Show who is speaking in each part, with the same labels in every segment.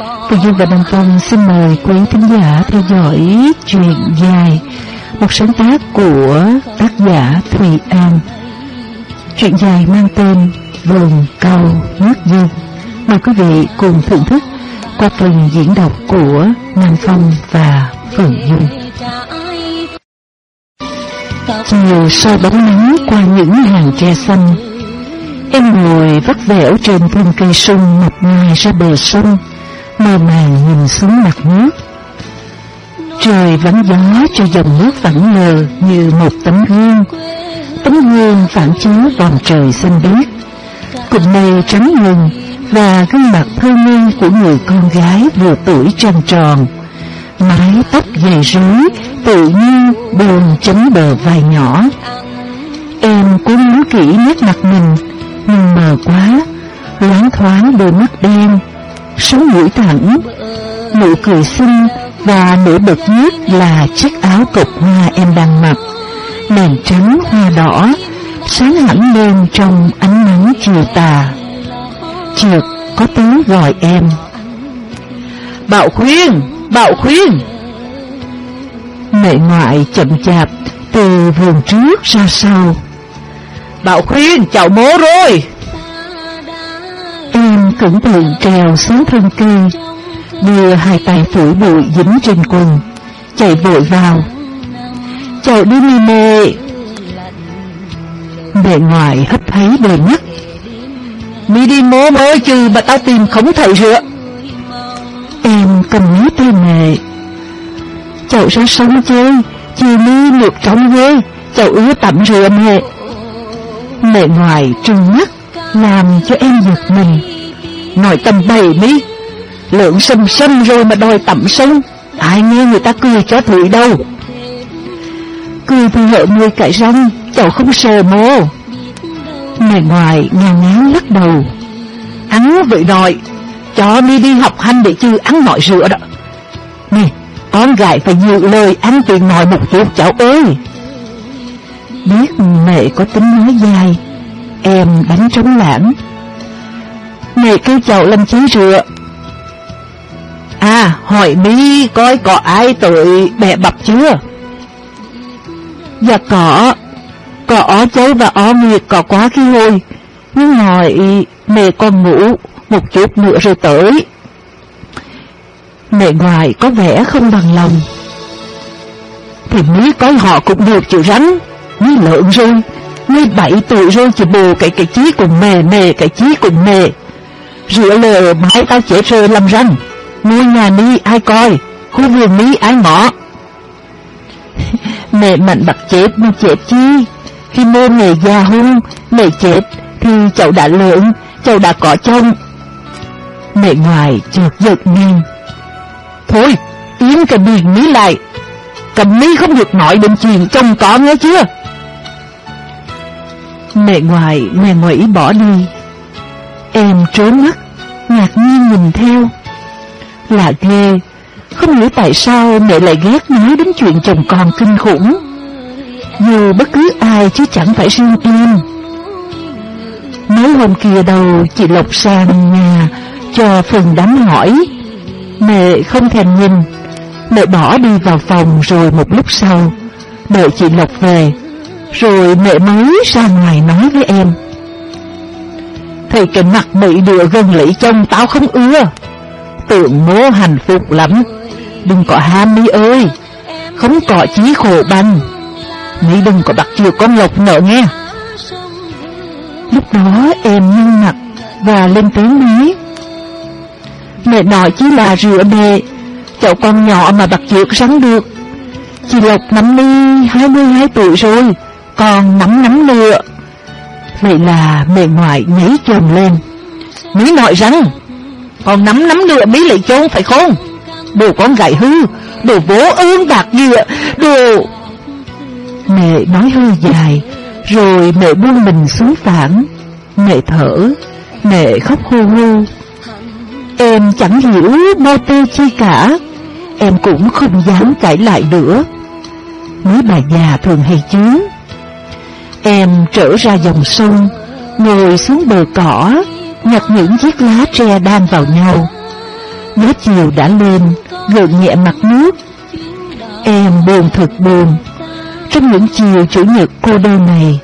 Speaker 1: Cô Dương và Đăng Phong xin mời quý thính giả theo dõi chuyện dài, một sáng tác của tác giả Thùy An. Chuyện dài mang tên Vườn Cầu Nước Dương. Mời quý vị cùng thưởng thức qua phần diễn đọc của Nam Phong và Phượng Dương. Chiều sau bóng nắng qua những hàng tre xanh, em ngồi vắt vẻo trên thân cây sung mập ngoài ra bờ sông, mơ màng nhìn xuống mặt nước. Trời vẫn gió cho dòng nước vẫn lờ như một tấm gương, tấm gương phản chiếu vòng trời xanh biếc. Cụm mây trắng ngừng và gương mặt thơ ngây của người con gái vừa tuổi tròn tròn. Mái tóc dài rối, tự nhiên buồn chấm bờ vai nhỏ. Em cố nhớ kỹ nét mặt mình, nhưng mờ quá, loáng thoáng đôi mắt đen, sống mũi thẳng, nụ cười xinh và nổi bật nhất là chiếc áo cộc hoa em đang mặc, nền trắng hoa đỏ, sáng hẳn lên trong ánh nắng chiều tà. Trượt có tiếng gọi em.
Speaker 2: Bảo khuyên, bảo khuyên.
Speaker 1: Mẹ ngoại chậm chạp từ vườn trước ra sau.
Speaker 2: Bảo khuyên, chào bố rồi.
Speaker 1: Cẩn thận trèo xuống thân cây, đưa hai tay phủi bụi dính trên quần, chạy vội vào. Chào đi mì mẹ. Mẹ ngoại hấp thấy đời mắt.
Speaker 2: Mi đi mố mới chứ mà tao tìm không thấy rửa.
Speaker 1: Em cầm lấy tay mẹ. Chậu ra sông chơi, chiều mi lượt trong ghê, chậu ứa tắm rửa mẹ. Mẹ ngoại trừng mắt, làm cho em giật mình.
Speaker 2: Nói tầm bầy mi, lượng sâm sâm rồi mà đòi tẩm sông, ai nghe người ta cười cho thử đâu.
Speaker 1: Cười thì hợ người cãi răng, Cháu không sờ mô. Mẹ ngoài ngàn ngán lắc đầu.
Speaker 2: Hắn vậy đòi. cho mi đi học hành để chứ ăn nội rửa đó.
Speaker 1: Nè, con gái phải dự lời ăn tiền nội một chút cháu ơi. Biết mẹ có tính nói dài, em đánh trống lãng. Mẹ kêu cháu làm chí rửa.
Speaker 2: À, hỏi mi coi có ai tới bẻ bập chưa?
Speaker 1: Dạ có, có ó cháu và ó nguyệt có quá khi hồi, nhưng hỏi mẹ con ngủ một chút nữa rồi tới. Mẹ ngoài có vẻ không bằng lòng.
Speaker 2: Thì mỹ coi họ cũng được chịu rắn, mỹ lợn rồi, mỹ bảy tuổi rồi chỉ bù cái cái chí cùng mẹ mẹ cái chí cùng mẹ. Rửa lờ mãi tao chế rơi làm răng, nuôi nhà ni ai coi, khu vườn ni ai ngõ
Speaker 1: mẹ mạnh bạc chết mà chết chi, khi mô mẹ già hung, mẹ chết thì cháu đã lớn, cháu đã có chồng. Mẹ ngoài chợt giật mình.
Speaker 2: Thôi, yếm cái miệng mí lại. Cầm mí không được nói đến chuyện chồng có nghe chưa?
Speaker 1: Mẹ ngoài mẹ ngoẩy bỏ đi. Em trốn mắt, ngạc nhiên nhìn theo. Lạ ghê, không hiểu tại sao mẹ lại ghét nói đến chuyện chồng con kinh khủng. Dù bất cứ ai chứ chẳng phải riêng em. Mấy hôm kia đầu chị Lộc sang nhà cho phần đám hỏi. Mẹ không thèm nhìn, mẹ bỏ đi vào phòng rồi một lúc sau, đợi chị Lộc về, rồi mẹ mới ra ngoài nói với em.
Speaker 2: Thì cái mặt bị đựa gần lấy chồng tao không ưa. Tưởng mô hạnh phúc lắm, đừng có ham mi ơi, không có chí khổ banh. Mi đừng có bắt chừa con Lộc nợ nghe.
Speaker 1: Lúc đó em nhăn mặt và lên tiếng nói Mẹ nói chỉ là rửa bề Cháu con nhỏ mà bắt chược rắn được Chị Lộc nắm ly 22 tuổi rồi Còn nắm nắm nữa Vậy là mẹ ngoại nhảy chồng lên.
Speaker 2: Mỹ nói rằng Còn nắm nắm nữa Mỹ lại chôn phải không? Đồ con gái hư, Đồ bố ương bạc dựa Đồ
Speaker 1: Mẹ nói hơi dài, rồi mẹ buông mình xuống phản. Mẹ thở, Mẹ khóc hô hô. Em chẳng hiểu mô tư chi cả, Em cũng không dám cãi lại nữa. Mấy bà già thường hay chứ Em trở ra dòng sông, Ngồi xuống bờ cỏ, Nhặt những chiếc lá tre đan vào nhau. Gió chiều đã lên Gợn nhẹ mặt nước. Em buồn thật buồn. Trong những chiều chủ nhật cô đơn này,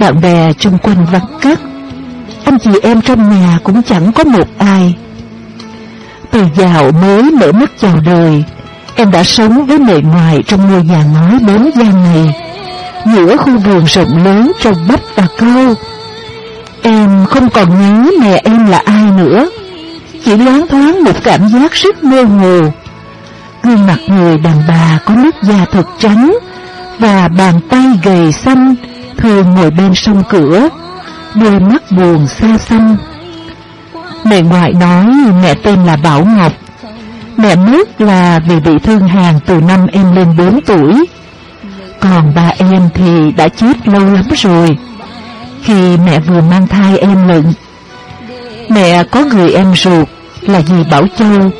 Speaker 1: Bạn bè chung quanh vắng cắt. Anh chị em trong nhà cũng chẳng có một ai. Từ giàu mới mở mắt chào đời, Em đã sống với mẹ ngoài trong ngôi nhà ngói bốn gian này. Giữa khu vườn rộng lớn trồng bắp và câu Em không còn nhớ mẹ em là ai nữa, Chỉ loáng thoáng một cảm giác rất mơ hồ. Gương mặt người đàn bà có nước da thật trắng Và bàn tay gầy xanh Thường ngồi bên sông cửa, Đôi mắt buồn xa xăm. Mẹ ngoại nói mẹ tên là Bảo Ngọc, Mẹ mất là vì bị thương hàn từ năm em lên 4 tuổi. Còn ba em thì đã chết lâu lắm rồi. Khi mẹ vừa mang thai em lận, Mẹ có người em ruột là dì Bảo Châu,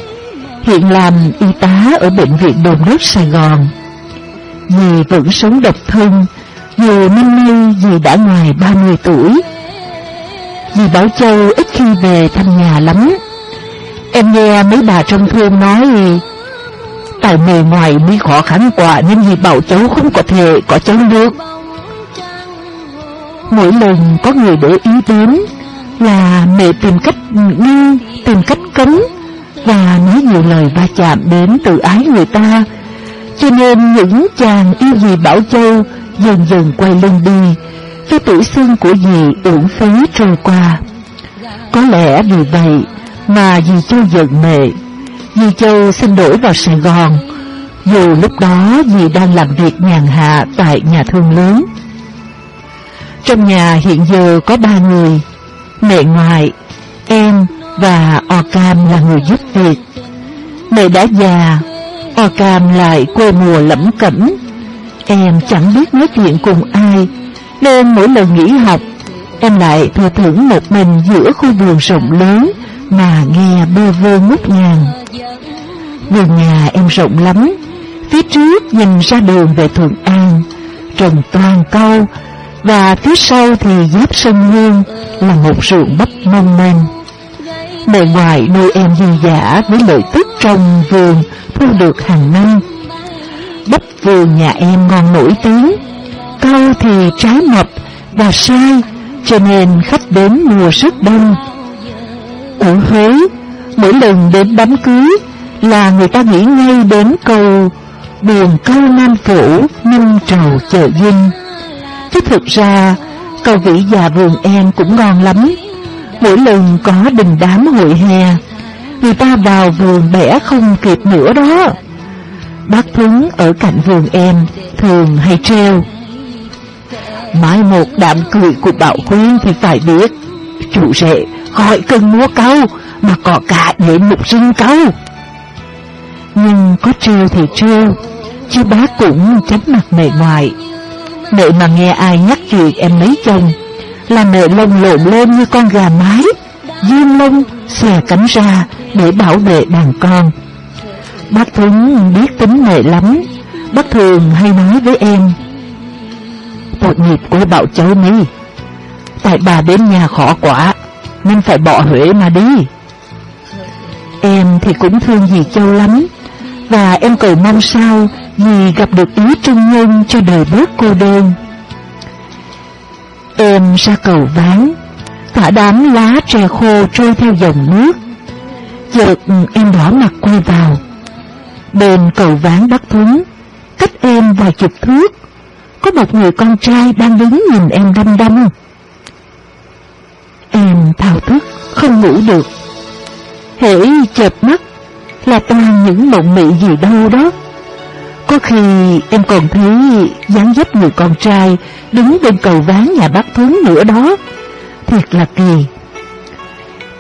Speaker 1: Hiện làm y tá ở bệnh viện đồn Đốc Sài Gòn. Dì vẫn sống độc thân, Dù năm nay dì đã ngoài 30 tuổi. Dì Bảo Châu ít khi về thăm nhà lắm. Em nghe mấy bà trong thôn nói Tại nghề ngoài mới khó khăn quá Nên dì Bảo cháu không có thể có cháu được Mỗi lần có người để ý đến Là mẹ tìm cách ngăn Tìm cách cấm và nói nhiều lời va chạm đến tự ái người ta. Cho nên những chàng yêu dì Bảo Châu dần dần quay lưng đi, cái tuổi xuân của dì uổng phí trôi qua. Có lẽ vì vậy mà dì Châu giận mẹ. Dì Châu xin đổi vào Sài Gòn, dù lúc đó dì đang làm việc nhàn hạ tại nhà thương lớn. Trong nhà hiện giờ có ba người, mẹ ngoại, em và O Cam là người giúp việc. Mẹ đã già, O Cam lại quê mùa lẫm cẩm. Em chẳng biết nói chuyện cùng ai, nên mỗi lần nghỉ học, em lại thừa thưởng một mình giữa khu vườn rộng lớn mà nghe bơ vơ ngút ngàn. Vườn nhà em rộng lắm, phía trước nhìn ra đường về Thuận An, trồng toàn câu, và phía sau thì giáp sông Hương là một ruộng bắp mong manh. Bề ngoài nuôi em dư giả với lợi tức trong vườn thu được hàng năm. Bắp vườn nhà em ngon nổi tiếng, Câu thì trái mập và sai, cho nên khách đến mùa rất đông. Ở Huế, mỗi lần đến đám cưới là người ta nghĩ ngay đến câu buồn câu Nam Phủ, năm trầu chợ dinh. Chứ thực ra, câu vĩ già vườn em cũng ngon lắm, Mỗi lần có đình đám hội hè Người ta vào vườn bẻ không kịp nữa đó. Bác thúng ở cạnh vườn em Thường hay treo mãi một đám cười của Bảo Quyên thì phải biết Chủ rể gọi cơn múa câu Mà có cả để mục sinh câu nhưng có trêu thì trêu, Chứ bác cũng tránh mặt mẹ ngoại, Mẹ mà nghe ai nhắc chuyện em lấy chồng là mẹ lông lộn lên như con gà mái, diêm lông xòe cánh ra để bảo vệ đàn con. Bác Thuấn biết tính mẹ lắm, bác thường hay nói với em. Tội nghiệp của bảo cháu mi, tại bà đến nhà khó quá, nên phải bỏ Huế mà đi. Em thì cũng thương dì Châu lắm, và em cầu mong sao vì gặp được ý trung nhân cho đời bớt cô đơn. Em ra cầu ván Cả đám lá tre khô trôi theo dòng nước. Chợt em đỏ mặt quay vào. Bên cầu ván Bắc thúng Cách em vài chục thước, Có một người con trai đang đứng nhìn em đăm đăm. Em thao thức, Không ngủ được. Hễ chợp mắt là toàn những mộng mị gì đâu đó có khi em còn thấy dáng dấp người con trai đứng bên cầu ván nhà bác Thuấn nữa đó. Thiệt là kỳ.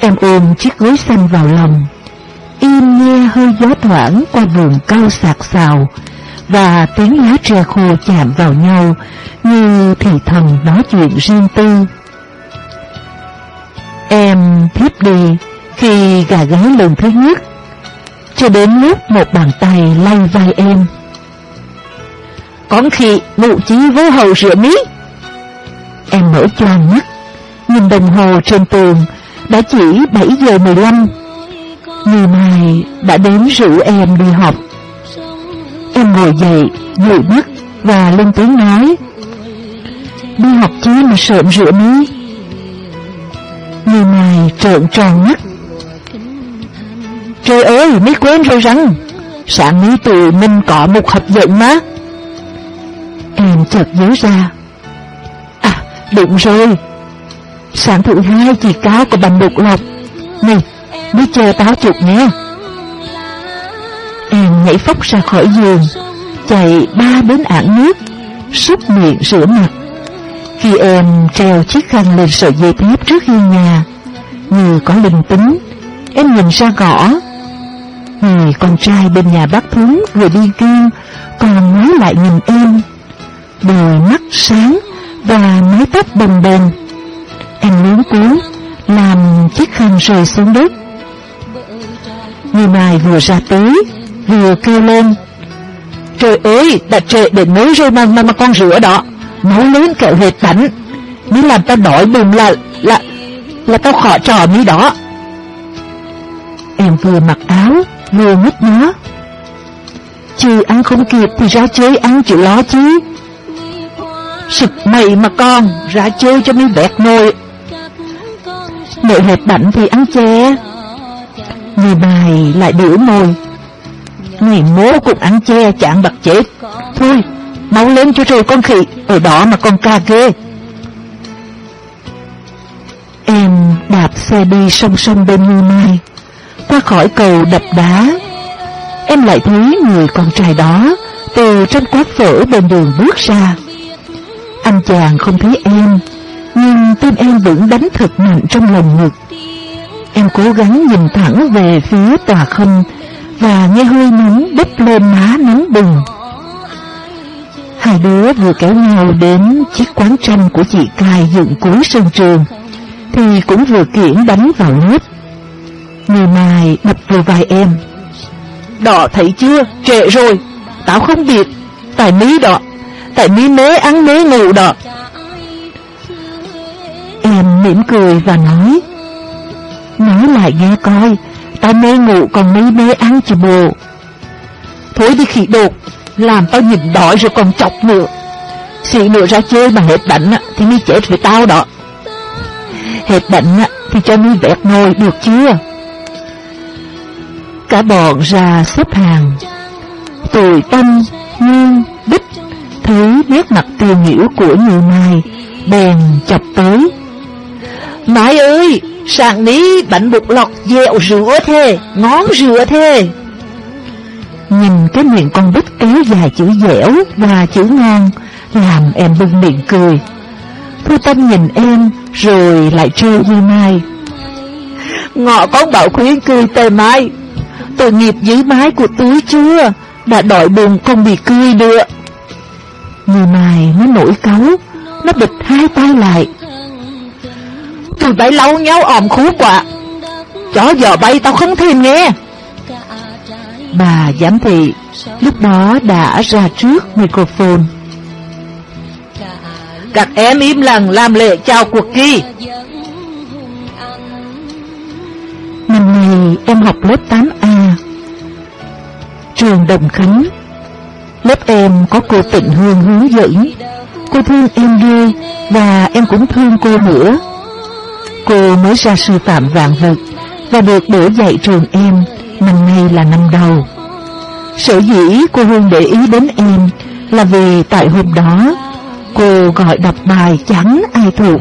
Speaker 1: Em ôm chiếc gối xanh vào lòng, im nghe hơi gió thoảng qua vườn cao sạc xào và tiếng lá tre khô chạm vào nhau như thì thầm nói chuyện riêng tư. Em thiếp đi khi gà gáy lần thứ nhất, cho đến lúc một bàn tay lay vai em. Con khi vụ chí vô hầu rửa mí Em mở choàng mắt Nhìn đồng hồ trên tường Đã chỉ 7 giờ 15 Người mai đã đến rủ em đi học Em ngồi dậy, dụi mắt và lên tiếng nói Đi học chứ mà sợm rửa mí. Người mai trợn tròn mắt Trời ơi, mới quên rồi rằng. Sáng mí từ mình có một hợp dẫn má Em chợt nhớ ra. À, đúng rồi. Sáng thứ hai chị cáo có bằng đục lọc Này, mới chờ táo chuột nhé. Em nhảy phóc ra khỏi giường Chạy ba đến ảng nước Xúc miệng rửa mặt. Khi em treo chiếc khăn lên sợi dây thép trước hiên nhà Như có linh tính Em nhìn ra gõ. Người con trai bên nhà bác thúng vừa đi kia Còn ngoái lại nhìn em. Đôi mắt sáng Và mái tóc bồng bềnh. Em luống cuốn Làm chiếc khăn rơi xuống đất. Người mai vừa ra tới Vừa kêu lên Trời ơi đã trệ để nấu rồi mà mà, mà con rửa đó. Máu lớn kẹo hệt bánh. Mới làm tao nổi bùm là Là là tao khó trò mi đó. Em vừa mặc áo người nhích nó. Chứ ăn không kịp thì ra chơi ăn chịu lo chứ. Sực mày mà con, Ra chơi cho mi bẹt nồi Nội hẹp bảnh thì ăn chè. Người bài lại biểu môi. Ngày mố cũng ăn chè chạng bạc chết Thôi Máu lên cho rồi con khỉ, Ở đó mà con ca ghê. Em đạp xe đi song song bên Như Mai. Qua khỏi cầu đập đá Em lại thấy người con trai đó Từ trong quán phở bên đường bước ra Anh chàng không thấy em Nhưng tim em vẫn đánh thật mạnh trong lòng ngực Em cố gắng nhìn thẳng về phía tòa không và nghe hơi nóng đắp lên má nóng bừng. Hai đứa vừa kéo nhau đến chiếc quán tranh của chị Cai dựng cuối sân trường, thì cũng vừa kiển đánh vào lớp. Người Mai đập vào vai em. Đỏ thấy chưa, trễ rồi, tao không biết, tại mí đỏ, tại mí mế ăn mế ngủ đỏ. Em mỉm cười và nói, nói lại nghe coi, Tao mê ngủ còn mê mê ăn chứ bồ Thôi đi khỉ đột. Làm tao nhìn đói rồi còn chọc nữa. Xị nữa ra chơi mà hết bệnh Thì mi chết với tao đó. Hết bệnh thì cho mi vẹt ngồi được chưa Cả bọn ra xếp hàng. Tụi tâm, nhiên, bích Thấy nét mặt tiêu nghỉu của người mai Bèn chọc tới. Mãi ơi sàn ní bánh bột lọc dẹo rửa thế Ngón rửa thế Nhìn cái miệng con bích kéo dài chữ dẻo và chữ ngon Làm em bưng miệng cười. Thu Tâm nhìn em Rồi lại trêu như mai. Ngọ con bảo khuyến cười tề mai Tội nghiệp dưới mái của túi chưa Đã đòi buồn không bị cười được. Người mày nó nổi cáu, Nó bịch hai tay lại. Tụi bay lâu nhau òm khú quạ Chó giờ bay tao không thèm nghe. Bà giám thị lúc đó đã ra trước microphone. Các em im lặng làm lễ chào cuộc thi. Năm nay em học lớp 8A Trường Đồng Khánh. Lớp em có cô Tịnh Hương hướng dẫn. Cô thương em ghê Và em cũng thương cô nữa. Cô mới ra sư phạm vạn vật Và được đổ dạy trường em Năm nay là năm đầu. Sở dĩ cô Hương để ý đến em Là vì tại hôm đó Cô gọi đọc bài chẳng ai thuộc.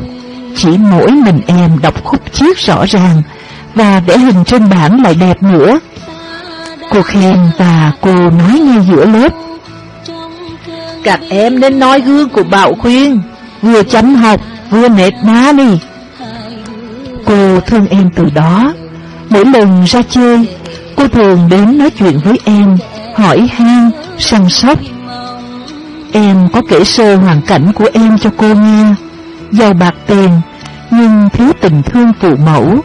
Speaker 1: Chỉ mỗi mình em đọc khúc chiết rõ ràng và vẽ hình trên bảng lại đẹp nữa. Cô khen và cô nói ngay giữa lớp. Các em nên nói gương của Bảo Khuyên. Vừa chăm học vừa nệt má đi. Cô thương em từ đó. Mỗi lần ra chơi Cô thường đến nói chuyện với em Hỏi han, săn sóc. Em có kể sơ hoàn cảnh của em cho cô nghe. Giàu bạc tiền Nhưng thiếu tình thương phụ mẫu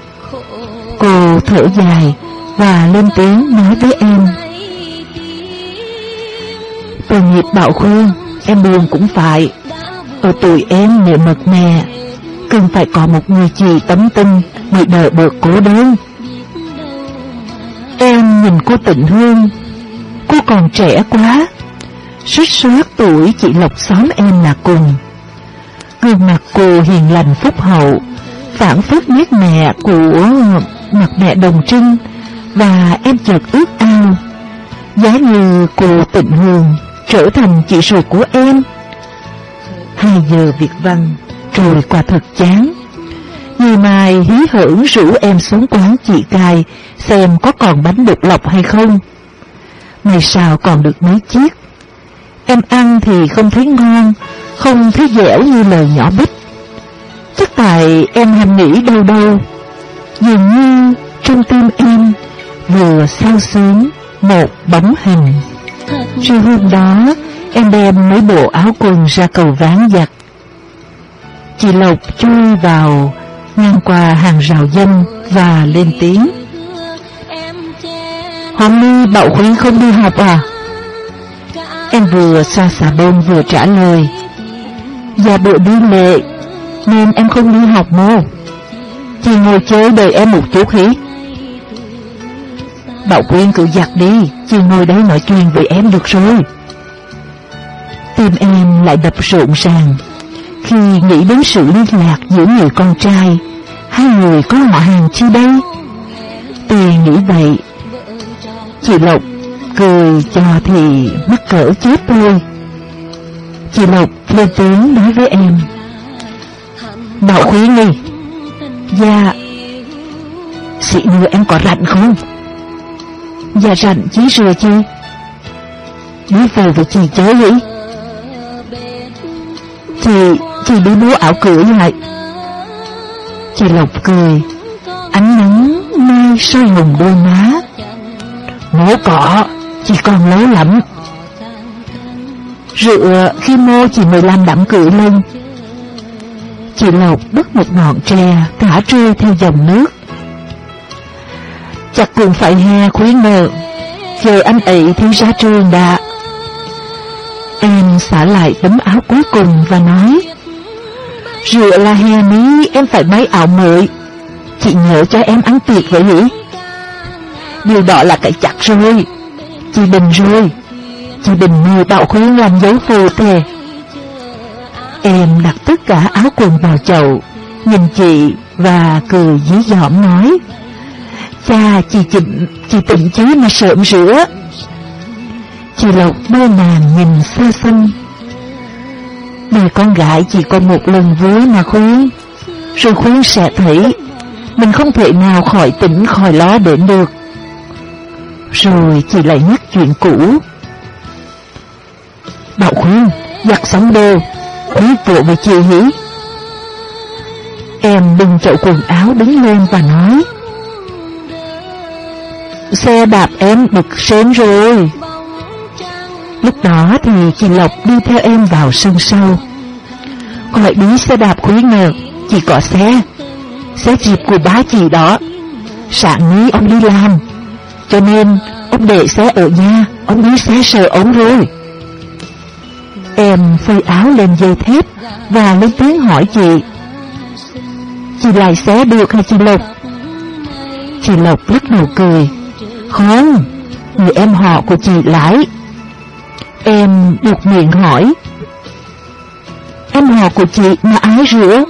Speaker 1: Cô thở dài Và lên tiếng nói với em. Tội nghiệp bảo khuyên Em buồn cũng phải. Ở tuổi em nệ mật mẹ cần phải có một người chị tấm tinh mới đỡ bớt cố đơn. nhìn cô tịnh hương, Cô còn trẻ quá. Suýt soát tuổi chị Lộc xóm em là cùng. Gương mặt cô hiền lành phúc hậu, Phản phất nét mẹ của mặt mẹ đồng trưng Và em chợt ước ao. Giá như cô tịnh hương trở thành chị ruột của em. Hai giờ việc văn Rồi quả thật chán. Ngày mai hí hưởng rủ em xuống quán chị cài Xem có còn bánh bột lọc hay không. Ngày sau còn được mấy chiếc. Em ăn thì không thấy ngon, Không thấy dẻo như lời nhỏ bích. Chắc tại em ham nghĩ đâu đâu Dường như trong tim em Vừa sao xuyến một bóng hình. Trưa hôm đó, Em đem mấy bộ áo quần ra cầu ván giặt. Chị Lộc chui vào, Ngang qua hàng rào dâm Và lên tiếng. Hôm nay Bảo Khuyến không đi học à? Em vừa xoa xà bông vừa trả lời. Dạ bộ đi lệ Nên em không đi học mô Chị ngồi chơi đợi em một chút hí. Bảo Quyên cứ giặt đi, Chị ngồi đây nói chuyện với em được rồi. Tim em lại đập rộn ràng. Khi nghĩ đến sự liên lạc giữa người con trai Hai người có họ hàng chi đây? Tì nghĩ vậy. Chị Lộc cười cho thì mắc cỡ chết tôi Chị Lộc lên tiếng nói với em. Bảo Quyên đi Dạ. Chị nữa em có rảnh không? Dạ rảnh chí rửa chi. Đi về với chị chơi vậy Chị Chị đi mua áo cưới lại. Chị Lộc cười. Ánh nắng mai soi hồng đôi má. Mố cỏ Chỉ còn lâu lắm. Rửa khi mô chỉ 15 đám cưới lên. Chị Lộc đứt một ngọn tre, Thả trôi theo dòng nước. Chắc cũng phải he khuyến nợ Chờ anh ấy thiếu ra trường đã. Em xả lại tấm áo cuối cùng và nói, rửa là hè ní em phải may áo mới. Chị nhớ cho em ăn tiệc vậy nhỉ Điều đó là cái chặt rồi. Chị Bình rồi. Chị Bình mời Bảo Khuyên làm dấu phù thề. Em đặt tất cả áo quần vào chậu Nhìn chị và cười dí dỏm nói Cha chị chịnh Chị tỉnh chứ mà sợm rửa Chị Lộc mơ màng nhìn xa xăm mẹ con gái chỉ còn một lần vui mà khuyến, Rồi khuyến sẽ thấy Mình không thể nào khỏi tỉnh khỏi ló đến được. Rồi chị lại nhắc chuyện cũ Bảo khuyên Giặt xong đồ. Khuyên vụ bị chị hỉ Em bưng chậu quần áo đứng lên và nói, Xe đạp em được sớm rồi. Lúc đó thì chị Lộc đi theo em vào sân sau. Gọi đi xe đạp quý ngờ, chị có xe Xe dịp của bá chị đó. Sáng ní ông đi làm, Cho nên ông để xe ở nhà, Ông đi xe sợ ông rồi. Em phơi áo lên dây thép Và lên tiếng hỏi chị. Chị lại xé được hay chị Lộc? Chị Lộc lắc đầu cười. Không, Người em họ của chị lái. Em buộc miệng hỏi. Em họ của chị mà ái rửa?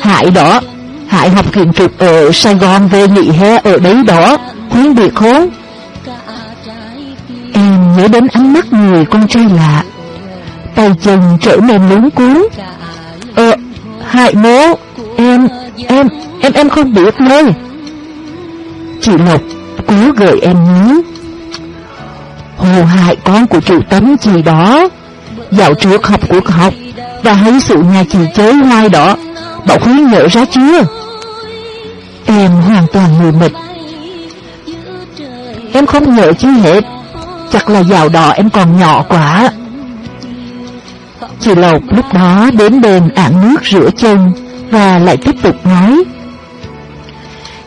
Speaker 1: Hại đó hại học kiện trục ở Sài Gòn về nghỉ hè ở đấy đó Khuyến biệt khốn Em nhớ đến ánh mắt người con trai lạ. Tay chân trở nên lúng cuốn Ờ hại mố Em Em Em em không biết nơi. Chị Lộc cố gợi em nhớ. Hồ hại con của chủ tấm gì đó. Dạo trước học cuộc học Và thấy sự nhà chị chơi hoài đó. Bảo khuyến nhớ ra chưa? Em hoàn toàn mù mịt Em không nhớ chi hết. Chắc là dạo đó em còn nhỏ quá. Chị Lộc lúc đó đến đền ảng nước rửa chân Và lại tiếp tục nói,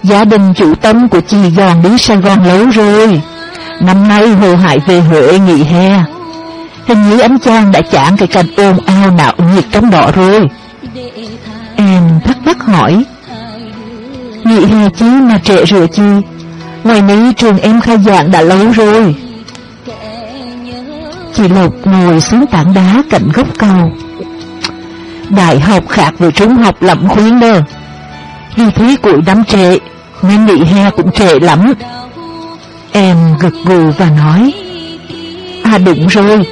Speaker 1: Gia đình chủ tâm của chị dọn đến Sài Gòn lâu rồi. Năm nay Hồ Hải về huệ nghỉ hè. Hình như anh chàng đã chạm cái cành ồn ao nạo nhiệt trong đó rồi. Em thắc mắc hỏi, Nghỉ hè chứ mà trễ rửa chi? Ngoài ní trường em khai giảng đã lâu rồi. Chị Lộc ngồi xuống tảng đá cạnh gốc cầu Đại học khác với trung học lắm khuyến đơ. Đi thi cuối năm trệ Nên bị he cũng trệ lắm. Em gật gù và nói À đúng rồi.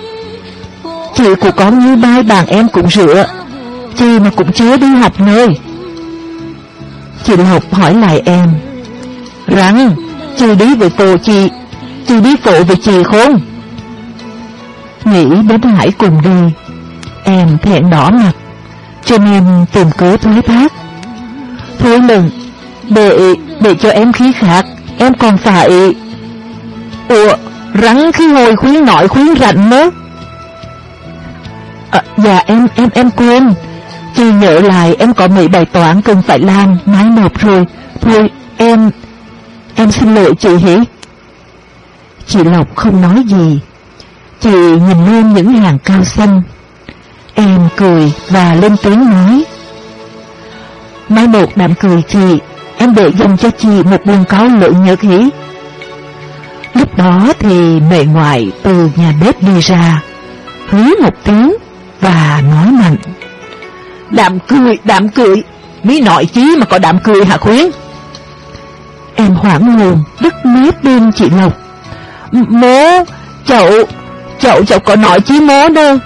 Speaker 1: Chị của con như mai bàn em cũng rửa, Chị mà cũng chưa đi học nơi. Chị Lộc hỏi lại em Rằng Chị đi với cô chị Chị đi phụ với chị không? Nghĩ đến Hải cùng đi. Em thẹn đỏ mặt Cho nên tìm cớ thoái thác. Thôi đừng Để, để cho em khí khạc Em còn phải Ủa Rắn khi hồi khuyến nội khuyến rạnh đó à, Dạ em em em quên. Chị nhớ lại em có mấy bài toán cần phải làm Mai nộp rồi. Thôi em Em xin lỗi chị hỉ. Chị Lộc không nói gì. Chị nhìn lên những hàng cao xanh. Em cười và lên tiếng nói. Mai một đạm cười chị Em để dành cho chị một buồn cáo lượng nhớ khí Lúc đó thì mẹ ngoại từ nhà bếp đi ra Hứa một tiếng và nói mạnh. Đạm cười, đạm cười Mí nội chí mà có đạm cười hả khuyến? Em hoảng hồn đứt mép bên chị Lộc. Mố Chậu Chậu chậu có nói chí mố đâu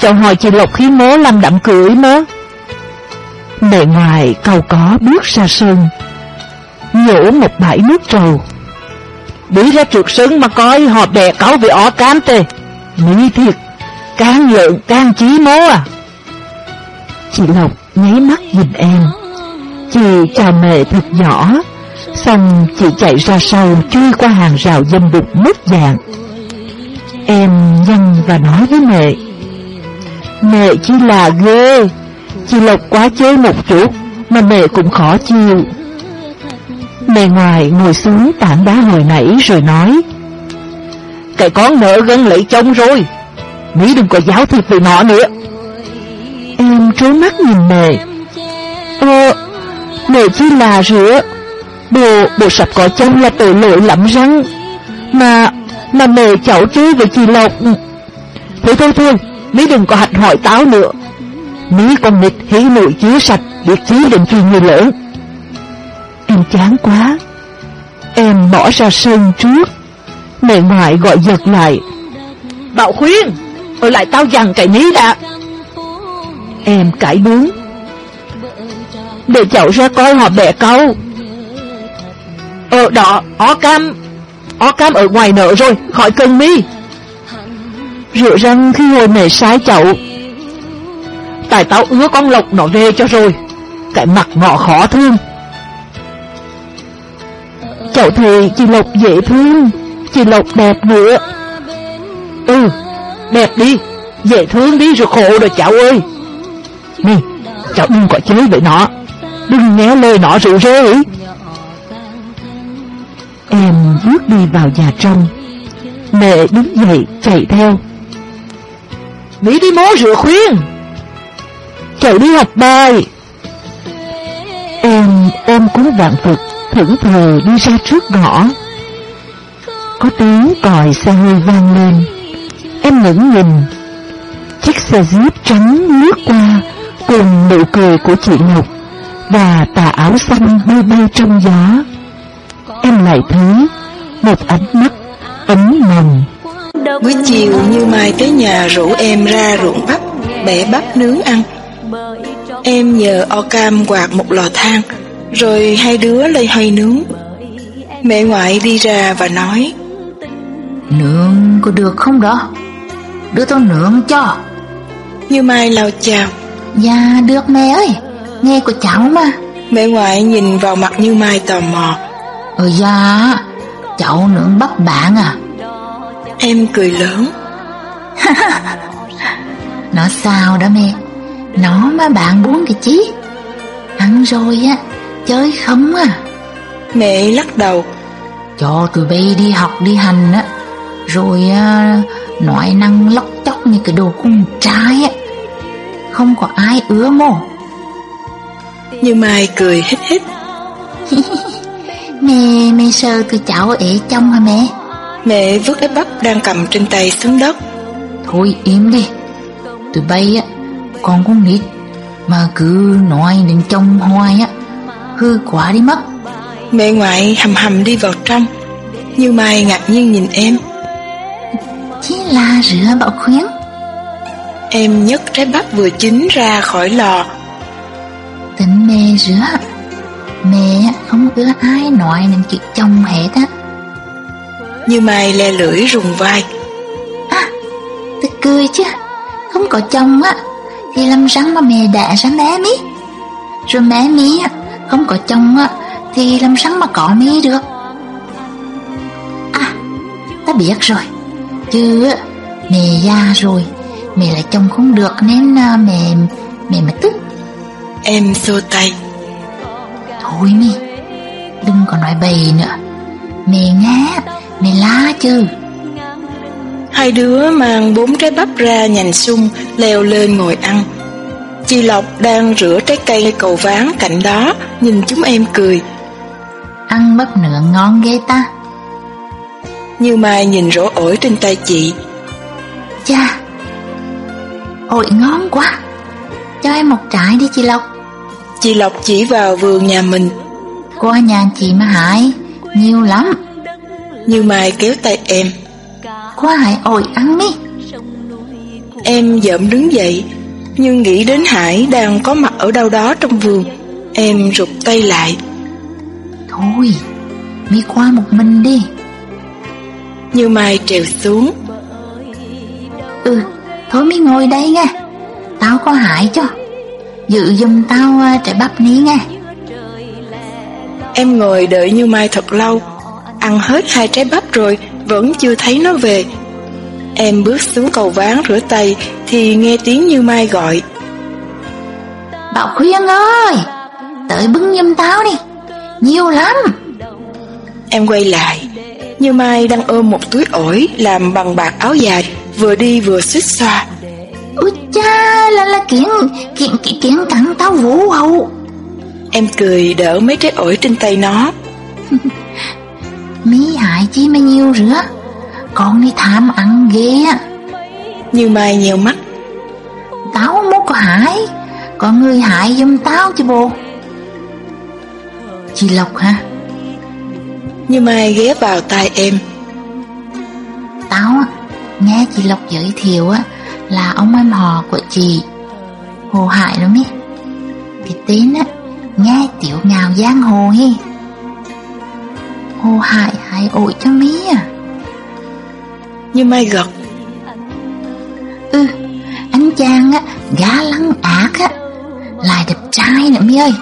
Speaker 1: Chậu hỏi chị Lộc khi mố làm đạm cười mố Mẹ ngoài, cầu có bước ra sân. Nhổ một bãi nước trầu. Đi ra trượt sân mà coi họ bè cáo về ó cám tê. Mỹ thiệt, Càng lượng càng chí mố à. Chị Lộc nháy mắt nhìn em. Chị chào mẹ thật nhỏ. Xong chị chạy ra sau, Chui qua hàng rào dâm đục mất dạng Em nhăn và nói với mẹ. Mẹ chỉ là ghê Chị Lộc quá chơi một chút Mà mẹ cũng khó chịu. Mẹ ngoài ngồi xuống tảng đá hồi nãy rồi nói Cái con nợ gân lấy chồng rồi Mỹ đừng có giáo thiệt về nó nữa. Em trố mắt nhìn mẹ. Ờ Mẹ chỉ là rửa Bộ, bộ sập có chồng là tội lỗi lắm răng Mà, mà mề cháu chơi với chị Lộc. Thôi thôi thôi mí đừng có hạch hỏi táo nữa. Mí con nịch hí nội chứa sạch Biết chí định chuyện người lớn Em chán quá. Em bỏ ra sân trước. Mẹ ngoại gọi giật lại. Bảo khuyên, Ở lại tao dằn cái ní đã. Em cãi bướng. Để cháu ra coi họ bẻ câu Ờ đó, Ó cam. Ó cam ở ngoài nợ rồi, Khỏi cân mi. Rượu răng khi hồi mẹ sái chậu. Tại tao ứa con lộc nó về cho rồi, Cái mặt ngọ khó thương. Chậu thì chị Lộc dễ thương, Chị Lộc đẹp nữa. Ừ Đẹp đi, Dễ thương đi rồi khổ rồi, cháu ơi. Nè, Cháu đừng có chơi với nó, Đừng nghe lời nó rượu rê. Em bước đi vào nhà trong. Mẹ đứng dậy chạy theo. Mỹ đi mố rửa khuyên. Chạy đi học bài. Em ôm cúi vạn Phật thững thờ đi ra trước ngõ. Có tiếng còi xe hơi vang lên. Em ngẩng nhìn. Chiếc xe jeep trắng lướt qua Cùng nụ cười của chị Ngọc Và tà áo xanh bay bay trong gió. Em lại thấy một ánh mắt ấm nồng
Speaker 3: Buổi chiều như Mai tới nhà rủ em ra ruộng bắp Bẻ bắp nướng ăn. Em nhờ o cam quạt một lò than Rồi hai đứa lấy hoay nướng. Mẹ ngoại đi ra và nói
Speaker 4: Nướng có được không đó? Đưa tôi nướng cho.
Speaker 3: Như Mai lao chào.
Speaker 4: Dạ được mẹ ơi. Nghe của cháu mà.
Speaker 3: Mẹ ngoại nhìn vào mặt Như Mai tò mò.
Speaker 4: Ừ dạ Cháu nướng bắp bạn à?
Speaker 3: Em cười lớn.
Speaker 4: Nó sao đó mẹ? Nó mà bạn muốn cái chí. Ăn rồi á Chơi không à?
Speaker 3: Mẹ lắc đầu.
Speaker 4: Cho tụi bay đi học đi hành á Rồi à, nói năng lóc chóc như cái đồ con trai á. Không có ai ứa mồ.
Speaker 3: Như Mai cười hít hít
Speaker 4: Mẹ, mẹ sợ tụi cháu ế trong hả mẹ?
Speaker 3: Mẹ vứt cái bắp đang cầm trên tay xuống đất.
Speaker 4: Thôi im đi, tụi bay á, con con nít mà cứ nói đến trong hoài á, hư quá đi mất.
Speaker 3: Mẹ ngoại hầm hầm đi vào trong, Như Mai ngạc nhiên nhìn em.
Speaker 4: Chỉ là rửa bảo khuyến.
Speaker 3: Em nhấc trái bắp vừa chín ra khỏi lò.
Speaker 4: Tính mẹ rửa, mẹ không ưa ai nói nên chuyện chồng hết á.
Speaker 3: Như Mai le lưỡi rùng vai.
Speaker 4: À, tôi cười chứ, không có chồng á, thì làm sao mà mẹ đẻ ra mẹ mi? Rồi mẹ á, không có chồng á, thì làm sao mà có mi được? À, ta biết rồi, chứ mẹ già rồi, mẹ lại chồng không được nên à, mẹ mẹ mà tức.
Speaker 3: Em xô tay.
Speaker 4: Thôi mi, đừng có nói bậy nữa. Mẹ nghe, mẹ la chứ.
Speaker 3: Hai đứa mang bốn trái bắp ra nhành sung, leo lên ngồi ăn. Chị Lộc đang rửa trái cây cầu ván cạnh đó, nhìn chúng em cười.
Speaker 4: Ăn bắp nửa ngon ghê ta.
Speaker 3: Như Mai nhìn rổ ổi trên tay chị.
Speaker 4: Cha, ổi ngon quá. Cho em một trái đi chị Lộc.
Speaker 3: Chị Lộc chỉ vào vườn nhà mình.
Speaker 4: Qua nhà chị mà hại, nhiều lắm.
Speaker 3: Như Mai kéo tay em.
Speaker 4: Qua hại ổi ăn đi.
Speaker 3: Em dợm đứng dậy, nhưng nghĩ đến Hải đang có mặt ở đâu đó trong vườn. Em rụt tay lại.
Speaker 4: Thôi, mi qua một mình đi.
Speaker 3: Như Mai trèo xuống.
Speaker 4: Ừ, thôi mi ngồi đây nghe. Tao có hại cho. Dự giùm tao à, trái bắp ní nghe.
Speaker 3: Em ngồi đợi Như Mai thật lâu. Ăn hết hai trái bắp rồi, vẫn chưa thấy nó về. Em bước xuống cầu ván rửa tay thì nghe tiếng Như Mai gọi.
Speaker 4: Bảo Khuyên ơi, tới bưng giùm tao đi. Nhiều lắm.
Speaker 3: Em quay lại. Như Mai đang ôm một túi ổi làm bằng bạc áo dài, vừa đi vừa suýt xoa.
Speaker 4: Ôi cha, là là kiện, kiện, kiện, kiện cặn tao vũ hậu.
Speaker 3: Em cười đỡ mấy trái ổi trên tay nó.
Speaker 4: Mí hại chi mà nhiều rửa Con đi tham ăn ghê á.
Speaker 3: Như Mai nhèo mắt.
Speaker 4: Tao không có hại. Còn người hại giùm tao chứ bộ. Chị Lộc hả?
Speaker 3: Như Mai ghé vào tai em.
Speaker 4: Tao á Nghe chị Lộc giới thiệu á Là ông em họ của chị. Hồ hại lắm ý. Cái tên á Nghe tiểu ngào giang hồ hi. Hồ hại hại ổi cho mí à.
Speaker 3: Như Mai gật.
Speaker 4: Ừ Anh chàng á Gá lăng ác á. Lại đẹp trai nữa mi ơi.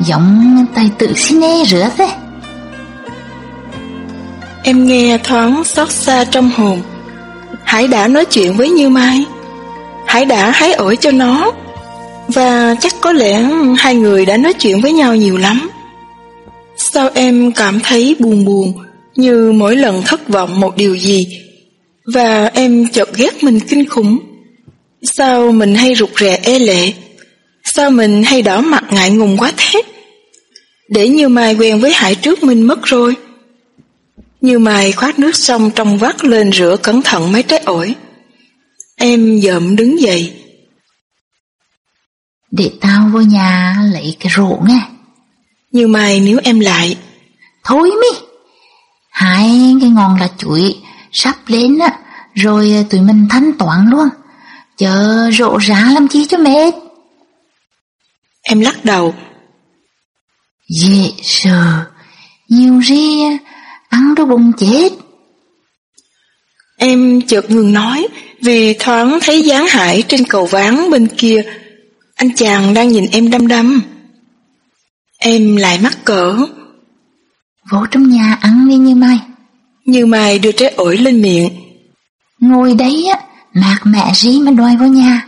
Speaker 4: Giống tay tự xin e rửa thế.
Speaker 3: Em nghe thoáng xót xa trong hồn Hải đã nói chuyện với Như Mai. Hải đã hái ổi cho nó. Và chắc có lẽ hai người đã nói chuyện với nhau nhiều lắm. Sao em cảm thấy buồn buồn Như mỗi lần thất vọng một điều gì? Và em chợt ghét mình kinh khủng. Sao mình hay rụt rè e lệ? Sao mình hay đỏ mặt ngại ngùng quá thế? Để như Mai quen với Hải trước mình mất rồi. Như Mai khoát nước xong trong vắt lên rửa cẩn thận mấy trái ổi. Em dợm đứng dậy.
Speaker 4: Để tao vô nhà lấy cái rổ nghe
Speaker 3: Như Mai níu em lại.
Speaker 4: Thôi mi. Hai cái ngon là chuối Sắp lên á Rồi tụi mình thanh toán luôn. Chờ rộ rã làm chi cho mệt.
Speaker 3: Em lắc đầu.
Speaker 4: Dễ sợ. Nhiều ri Ăn đâu bụng chết.
Speaker 3: Em chợt ngừng nói Vì thoáng thấy dáng hải trên cầu ván bên kia. Anh chàng đang nhìn em đăm đăm. Em lại mắc cỡ.
Speaker 4: Vô trong nhà ăn đi như mai.
Speaker 3: Như Mai đưa trái ổi lên miệng.
Speaker 4: Ngồi đấy á Mạc mẹ rí mà đòi vào nhà.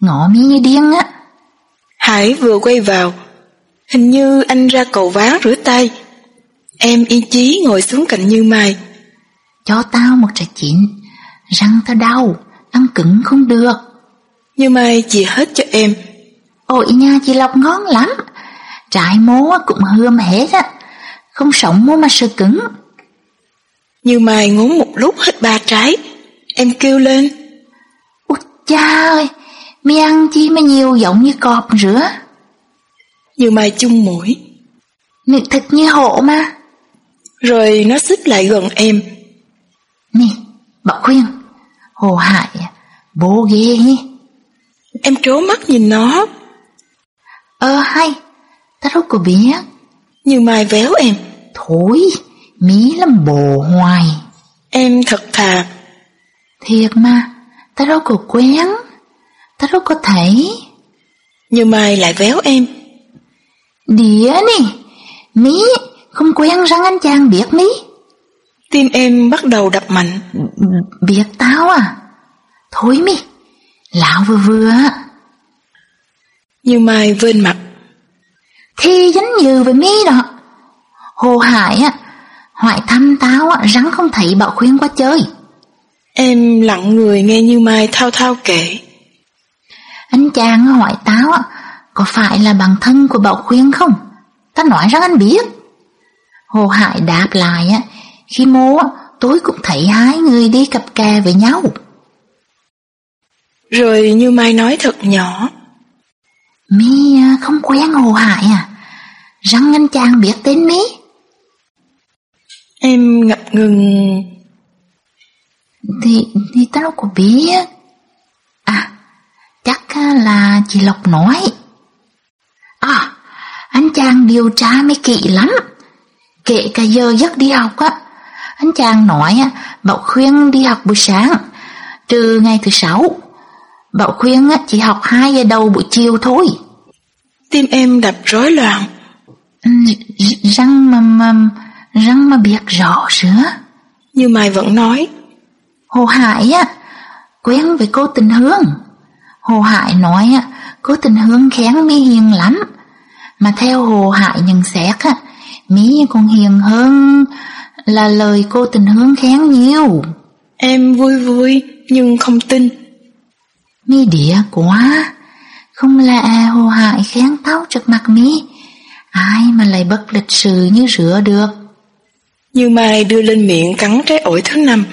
Speaker 4: Ngõ mi như điên á.
Speaker 3: Hải vừa quay vào. Hình như anh ra cầu ván rửa tay Em yên chí ngồi xuống cạnh Như Mai
Speaker 4: Cho tao một trái chín Răng tao đau Ăn cứng không được
Speaker 3: Như Mai chìa hết cho em
Speaker 4: Ôi nhà chị Lộc ngon lắm Trái mố cũng hươm hết á không sống mua mà sợ cứng.
Speaker 3: Như Mai ngốn một lúc hết ba trái, em kêu lên.
Speaker 4: Ôi cha ơi, mi ăn chi mà nhiều giống như cọp rửa.
Speaker 3: Như Mai chung mũi.
Speaker 4: Nị thịt như hộ mà.
Speaker 3: Rồi nó xích lại gần em.
Speaker 4: Nè, bảo khuyên, hồ hại, bố ghê nhỉ.
Speaker 3: Em trố mắt nhìn nó.
Speaker 4: Ờ hay, ta đâu có biết.
Speaker 3: Như Mai véo em.
Speaker 4: Thôi, mí làm bồ hoài.
Speaker 3: Em thật thà.
Speaker 4: Thiệt mà, ta đâu có quen. Ta đâu có thấy.
Speaker 3: Như Mai lại véo em.
Speaker 4: Đĩa nè, mí không quen răng anh chàng biết mí.
Speaker 3: Tim em bắt đầu đập mạnh.
Speaker 4: Biết tao à? Thôi mi, lão vừa vừa.
Speaker 3: Như Mai vên mặt.
Speaker 4: Thì dính như với mi đó. Hồ Hải á, hoại thăm tao á, rắn không thấy bảo khuyên qua chơi.
Speaker 3: Em lặng người nghe Như Mai thao thao kể.
Speaker 4: Anh chàng hỏi tao á, có phải là bằng thân của bảo khuyên không? Ta nói rằng anh biết. Hồ Hải đáp lại á, khi mô á, tôi cũng thấy hai người đi cặp kè với nhau.
Speaker 3: Rồi Như Mai nói thật nhỏ.
Speaker 4: Mi không quen Hồ Hải à? Răng anh chàng biết tên Mi.
Speaker 3: Em ngập ngừng.
Speaker 4: Thì, thì tao có biết. À, chắc là chị Lộc nói. À, anh chàng điều tra mới kỹ lắm. Kể cả giờ giấc đi học á. Anh chàng nói bảo khuyên đi học buổi sáng, trừ ngày thứ sáu. Bảo khuyên chỉ học 2 giờ đầu buổi chiều thôi.
Speaker 3: Tim em đập rối loạn.
Speaker 4: Răng mà, mà răng mà biết rõ sữa.
Speaker 3: Như Mai vẫn nói.
Speaker 4: Hồ Hải á, quen với cô Tình Hương. Hồ Hải nói á, cô Tình Hương khen mi hiền lắm. Mà theo Hồ Hải nhận xét á, mi còn hiền hơn là lời cô Tình Hương khen nhiều.
Speaker 3: Em vui vui nhưng không tin.
Speaker 4: Mi địa quá, không lẽ Hồ Hải khen tao trước mặt mi, ai mà lại bất lịch sự như rửa được.
Speaker 3: Như Mai đưa lên miệng cắn trái ổi thứ năm.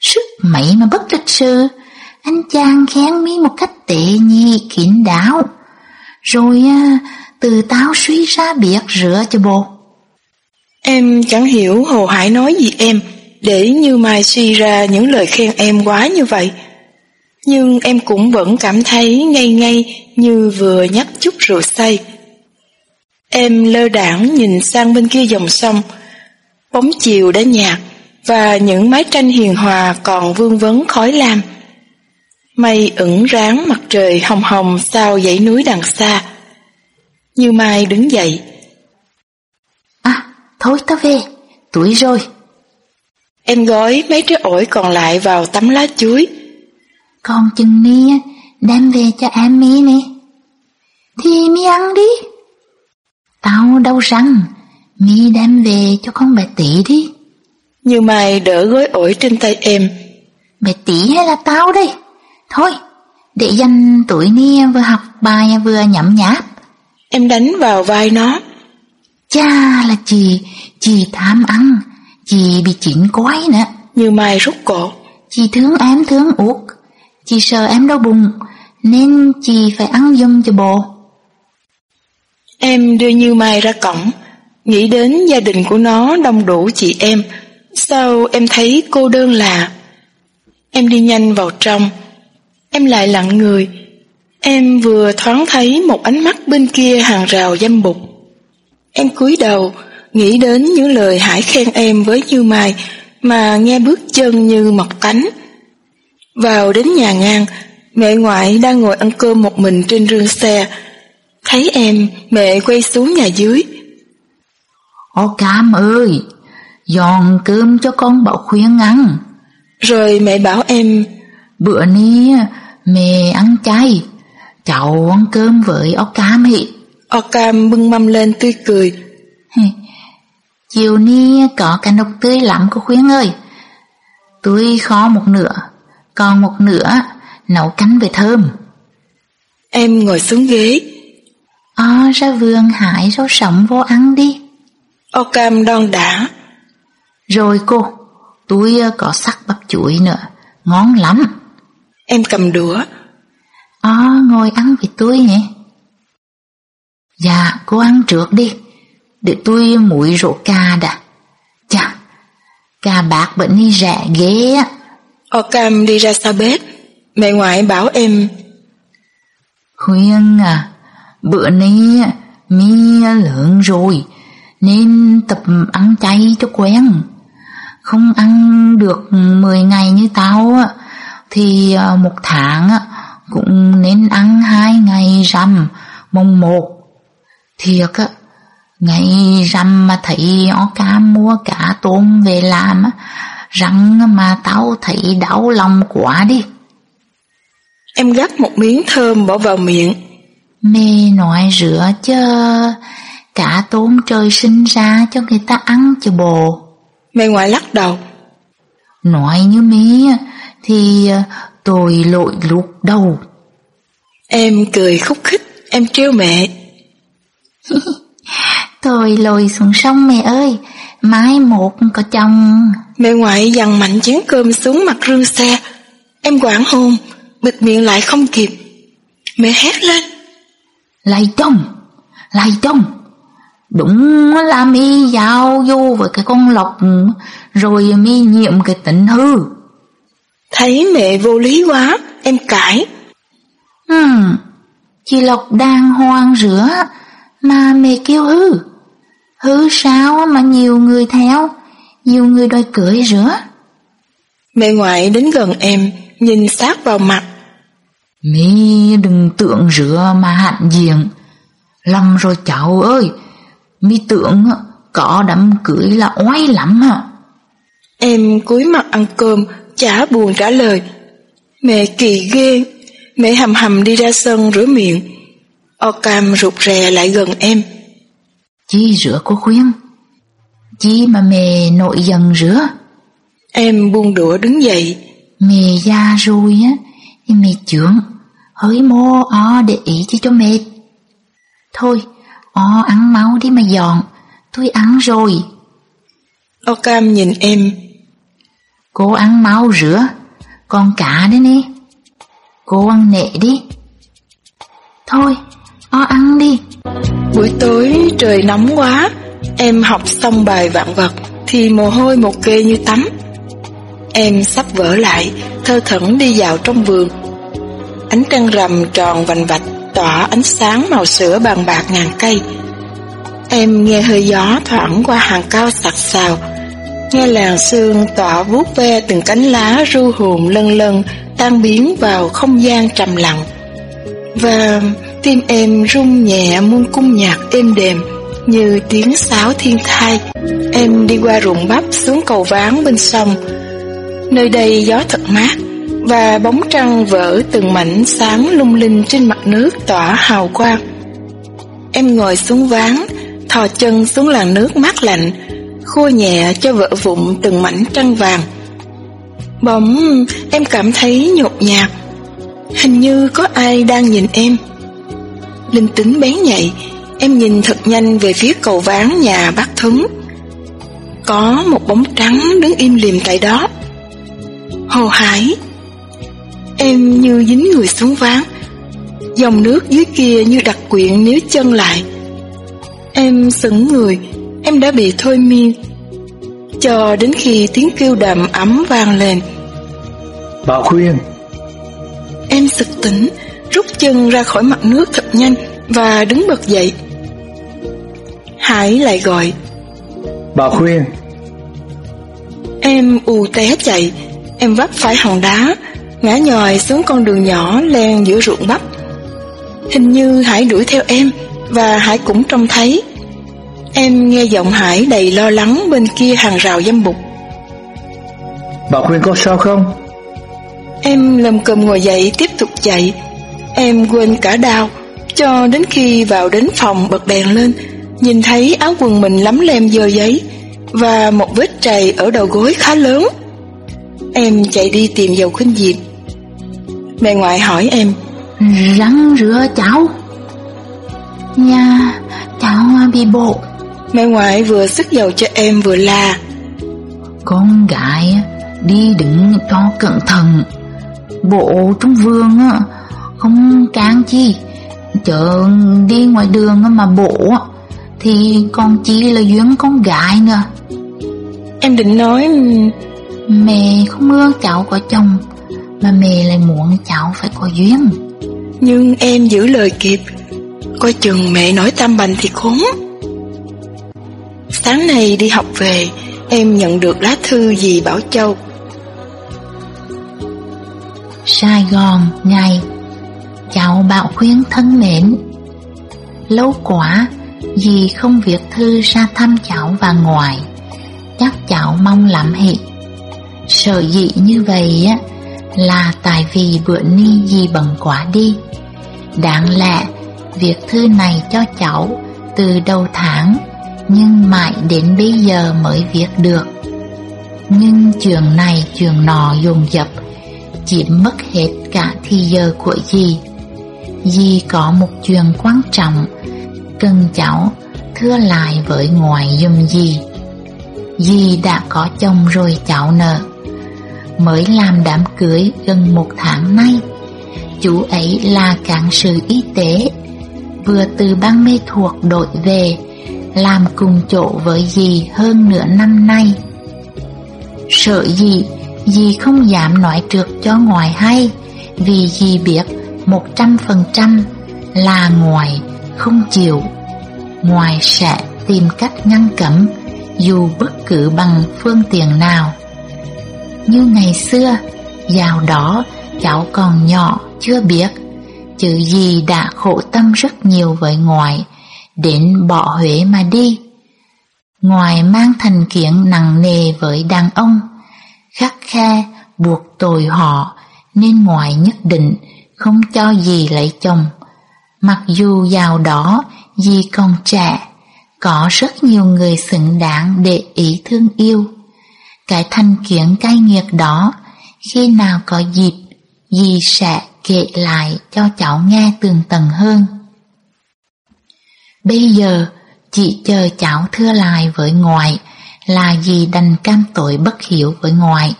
Speaker 4: Sức mẩy mà bất lịch sự, anh chàng khen mi một cách tệ nhị kín đáo. Rồi từ táo suy ra biết rửa cho bồ.
Speaker 3: Em chẳng hiểu Hồ Hải nói gì em, để Như Mai suy ra những lời khen em quá như vậy. Nhưng em cũng vẫn cảm thấy ngây ngây như vừa nhấp chút rượu say. Em lơ đảng nhìn sang bên kia dòng sông, bóng chiều đã nhạt và những mái tranh hiền hòa còn vương vấn khói lam. Mây ửng ráng mặt trời hồng hồng sau dãy núi đằng xa. Như Mai đứng dậy.
Speaker 4: À, thôi ta về, tuổi rồi.
Speaker 3: Em gói mấy trái ổi còn lại vào tấm lá chuối.
Speaker 4: Còn chừng ni đem về cho em mi nè. Thì mi ăn đi. Tao đau răng, mi đem về cho con bé tỷ đi.
Speaker 3: Như Mai đỡ gói ổi trên tay em.
Speaker 4: Bé tỷ hay là tao đây? Thôi, để dành tuổi ni vừa học bài vừa nhậm nháp.
Speaker 3: Em đánh vào vai nó.
Speaker 4: Cha là chị, chị tham ăn, chị bị chỉnh quái nữa.
Speaker 3: Như Mai rút cổ.
Speaker 4: Chị thương em thương uất, chị sợ em đau bụng, nên chị phải ăn dùm cho bồ.
Speaker 3: Em đưa Như Mai ra cổng, nghĩ đến gia đình của nó đông đủ chị em. Sao em thấy cô đơn là... Em đi nhanh vào trong. Em lại lặng người. Em vừa thoáng thấy một ánh mắt bên kia hàng rào dâm bục. Em cúi đầu, nghĩ đến những lời Hải khen em với Như Mai mà nghe bước chân như mọc tánh. Vào đến nhà ngang, mẹ ngoại đang ngồi ăn cơm một mình trên rương xe. Thấy em, mẹ quay xuống nhà dưới.
Speaker 4: Ô Cam ơi, dọn cơm cho con Bảo Khuyên ăn.
Speaker 3: Rồi mẹ bảo em,
Speaker 4: bữa ni mẹ ăn chay, cháu ăn cơm với ô Cam hị.
Speaker 3: Ô Cam bưng mâm lên tươi cười.
Speaker 4: Chiều ni có cả nục tươi lắm cô Khuyên ơi. Tôi kho một nửa, còn một nửa nấu canh với thơm.
Speaker 3: Em ngồi xuống ghế.
Speaker 4: À, ra vườn hái rau sống vô ăn đi.
Speaker 3: O cam đon đã.
Speaker 4: Rồi cô, tôi có sắc bắp chuối nữa, ngon lắm.
Speaker 3: Em cầm đũa.
Speaker 4: À, ngồi ăn với tôi nhỉ? Dạ, cô ăn trước đi, để tôi muội rổ cà đã. Chà, cà bạc bệnh đi rẻ ghê á.
Speaker 3: O cam đi ra sau bếp, mẹ ngoại bảo em.
Speaker 4: Khuyên à, bữa nay mi lớn rồi, nên tập ăn chay cho quen. Không ăn được 10 ngày như tao thì à, một tháng cũng nên ăn hai ngày rằm mùng một. Thiệt á, ngày rằm mà thấy ó ca mua cả tôm về làm á, răng mà tao thấy đau lòng quá đi.
Speaker 3: Em gắp một miếng thơm bỏ vào miệng.
Speaker 4: Mẹ nói rửa chơ, cả tôm trời sinh ra cho người ta ăn chứ bồ.
Speaker 3: Mẹ ngoại lắc đầu.
Speaker 4: Nói như mẹ thì tôi lội lục đầu.
Speaker 3: Em cười khúc khích, em trêu mẹ.
Speaker 4: tôi lội xuống sông mẹ ơi, mai một có chồng.
Speaker 3: Mẹ ngoại dằn mạnh chén cơm xuống mặt rương xe. Em quảng hôn, bịt miệng lại không kịp. Mẹ hét lên.
Speaker 4: Lại chồng, lại chồng. Đúng là mi giao vô với cái con lộc Rồi mi nhiệm cái tịnh hư
Speaker 3: Thấy mẹ vô lý quá Em cãi.
Speaker 4: Hmm Chị Lộc đang hoang rửa Mà mẹ kêu hư. Hư sao mà nhiều người theo Nhiều người đòi cưỡi rửa.
Speaker 3: Mẹ ngoại đến gần em Nhìn sát vào mặt.
Speaker 4: Mi đừng tưởng rửa mà hạn diện. Lầm rồi cháu ơi mi tưởng có đám cưới là oai lắm hả?
Speaker 3: Em cúi mặt ăn cơm, chả buồn trả lời. Mẹ kỳ ghê, mẹ hầm hầm đi ra sân rửa miệng. O cam rụt rè lại gần em.
Speaker 4: Chi rửa cô khuyên? Chi mà mẹ nội dần rửa?
Speaker 3: Em buông đũa đứng dậy.
Speaker 4: Mẹ già rồi á, mẹ trưởng, hơi mô o để ý chứ cho mệt. Thôi, Ồ ăn mau đi mà dọn Tôi ăn rồi
Speaker 3: Ô cam nhìn em
Speaker 4: Cô ăn mau rửa Còn cả đấy nè. Cô ăn nệ đi. Thôi O ăn đi.
Speaker 3: Buổi tối trời nóng quá Em học xong bài vạn vật Thì mồ hôi một kê như tắm. Em sắp vỡ lại Thơ thẩn đi vào trong vườn. Ánh trăng rằm tròn vành vạch tỏa ánh sáng màu sữa bàn bạc ngàn cây. Em nghe hơi gió thoảng qua hàng cao sặc sào, nghe làn sương tỏa vuốt ve từng cánh lá ru hồn lân lân tan biến vào không gian trầm lặng. Và tim em rung nhẹ muôn cung nhạc êm đềm như tiếng sáo thiên thai. Em đi qua ruộng bắp xuống cầu ván bên sông. Nơi đây gió thật mát, và bóng trăng vỡ từng mảnh sáng lung linh trên mặt nước tỏa hào quang. Em ngồi xuống ván, thò chân xuống làn nước mát lạnh, khua nhẹ cho vỡ vụn từng mảnh trăng vàng. Bỗng em cảm thấy nhột nhạt, hình như có ai đang nhìn em. Linh tính bén nhạy, em nhìn thật nhanh về phía cầu ván nhà bác Thứng. Có một bóng trắng đứng im lìm tại đó. Hồ Hải Em như dính người xuống ván Dòng nước dưới kia như đặc quyện níu chân lại Em sững người Em đã bị thôi miên. Cho đến khi tiếng kêu đầm ấm vang lên.
Speaker 5: Bà khuyên.
Speaker 3: Em sực tỉnh Rút chân ra khỏi mặt nước thật nhanh Và đứng bật dậy. Hải lại gọi.
Speaker 5: Bà khuyên.
Speaker 3: Em ù té chạy Em vấp phải hòn đá ngã nhòi xuống con đường nhỏ len giữa ruộng bắp. Hình như Hải đuổi theo em và Hải cũng trông thấy. Em nghe giọng Hải đầy lo lắng bên kia hàng rào dâm bục.
Speaker 5: Bà Quyên có sao không?
Speaker 3: Em lầm cầm ngồi dậy tiếp tục chạy. Em quên cả đau cho đến khi vào đến phòng bật đèn lên, nhìn thấy áo quần mình lắm lem dơ giấy và một vết trầy ở đầu gối khá lớn. Em chạy đi tìm dầu khuynh diệp Mẹ ngoại hỏi em
Speaker 4: Rắn rửa cháu Nhà cháu bị bộ
Speaker 3: Mẹ ngoại vừa sức dầu cho em vừa la.
Speaker 4: Con gái đi đừng cho cẩn thận. Bộ trong vườn không cán chi. Chợ đi ngoài đường mà bộ Thì con chỉ là duyên con gái nữa.
Speaker 3: Em định nói
Speaker 4: Mẹ không ưa cháu có chồng Mà mẹ lại muốn cháu phải có duyên.
Speaker 3: Nhưng em giữ lời kịp. Coi chừng mẹ nói tam bành thì khốn Sáng nay đi học về, Em nhận được lá thư dì Bảo Châu.
Speaker 4: Sài Gòn, ngày, chào Bảo Khuyến thân mến. Lâu quá, Dì không việc thư ra thăm cháu và ngoại. Chắc cháu mong lắm hị. Sợ dị như vậy á, Là tại vì bữa ni dì bận quá đi. Đáng lẽ Việc thư này cho cháu Từ đầu tháng. Nhưng mãi đến bây giờ mới viết được. Nhưng chuyện này chuyện nọ dồn dập Chiếm mất hết cả thì giờ của dì. Dì có một chuyện quan trọng Cần cháu thưa lại với ngoại dùm dì. Dì đã có chồng rồi, cháu nợ. Mới làm đám cưới gần một tháng nay, Chú ấy là cán sự y tế, Vừa từ bang mê thuộc đội về. Làm cùng chỗ với dì hơn nửa năm nay Sợ gì Dì không dám nói trượt cho ngoài hay Vì dì biết một trăm phần trăm là ngoài không chịu Ngoài sẽ tìm cách ngăn cấm dù bất cứ bằng phương tiện nào. Như ngày xưa, vào đó cháu còn nhỏ chưa biết, chữ gì đã khổ tâm rất nhiều với ngoại, đến bỏ Huế mà đi. Ngoài mang thành kiến nặng nề với đàn ông, khắc khe buộc tội họ nên ngoại nhất định không cho gì lấy chồng. Mặc dù giàu đó dì còn trẻ, có rất nhiều người xứng đáng để ý thương yêu. Cái thành kiến cay nghiệt đó, khi nào có dịp, dì sẽ kể lại cho cháu nghe tường tầng hơn. Bây giờ, chị chờ cháu thưa lại với ngoại là dì đành cam tội bất hiểu với ngoại.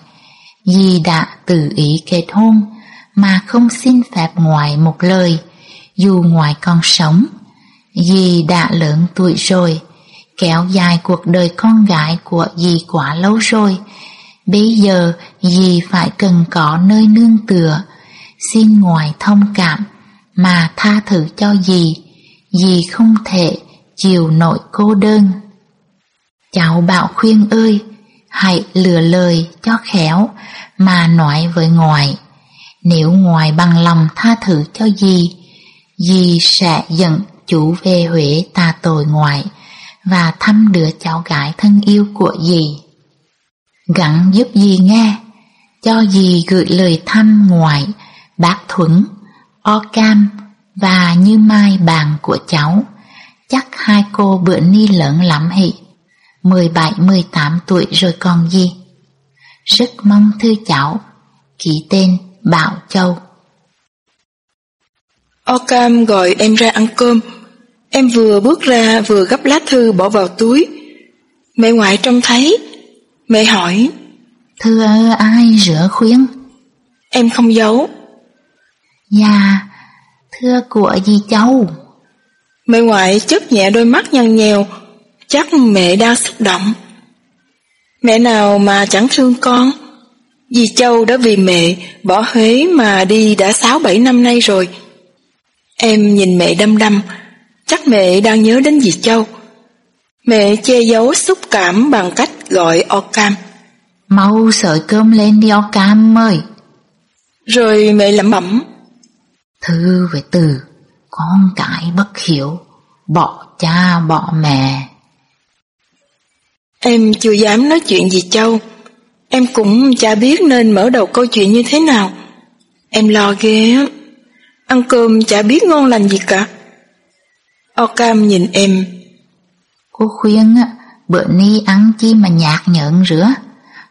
Speaker 4: Dì đã tự ý kết hôn mà không xin phép ngoại một lời, dù ngoại còn sống. Dì đã lớn tuổi rồi, kéo dài cuộc đời con gái của dì quá lâu rồi. Bây giờ dì phải cần có nơi nương tựa, xin ngoại thông cảm mà tha thứ cho dì, dì không thể chiều nội cô đơn. Cháu bảo khuyên ơi, hãy lừa lời cho khéo mà nói với ngoại. Nếu ngoại bằng lòng tha thứ cho dì, dì sẽ dẫn chủ về Huế tà tội ngoại và thăm đứa cháu gái thân yêu của dì. Gắn giúp dì nghe, cho dì gửi lời thăm ngoại, bác Thuấn, O Cam và Như Mai bạn của cháu. Chắc hai cô bữa ni lớn lắm hị, 17-18 tuổi rồi còn gì. Rất mong thư cháu, ký tên Bảo Châu.
Speaker 3: O Cam gọi em ra ăn cơm, Em vừa bước ra vừa gấp lá thư bỏ vào túi. Mẹ ngoại trông thấy. Mẹ hỏi.
Speaker 4: Thưa ai rửa khuyên?
Speaker 3: Em không giấu.
Speaker 4: Dạ, thưa của dì cháu.
Speaker 3: Mẹ ngoại chớp nhẹ đôi mắt nhăn nhèo. Chắc mẹ đang xúc động. Mẹ nào mà chẳng thương con. Dì Châu đã vì mẹ bỏ Huế mà đi đã 6-7 năm nay rồi. Em nhìn mẹ đâm đâm, Chắc mẹ đang nhớ đến dì Châu. Mẹ che giấu xúc cảm bằng cách gọi o cam.
Speaker 4: Mau sợi cơm lên đi o cam ơi.
Speaker 3: Rồi mẹ lẩm bẩm.
Speaker 4: Thư về từ, con cái bất hiểu, bỏ cha bỏ mẹ.
Speaker 3: Em chưa dám nói chuyện gì Châu. Em cũng chả biết nên mở đầu câu chuyện như thế nào. Em lo ghê Ăn cơm chả biết ngon lành gì cả. O Cam nhìn em.
Speaker 4: Cô khuyên á, bữa ni ăn chi mà nhạt nhợn rửa.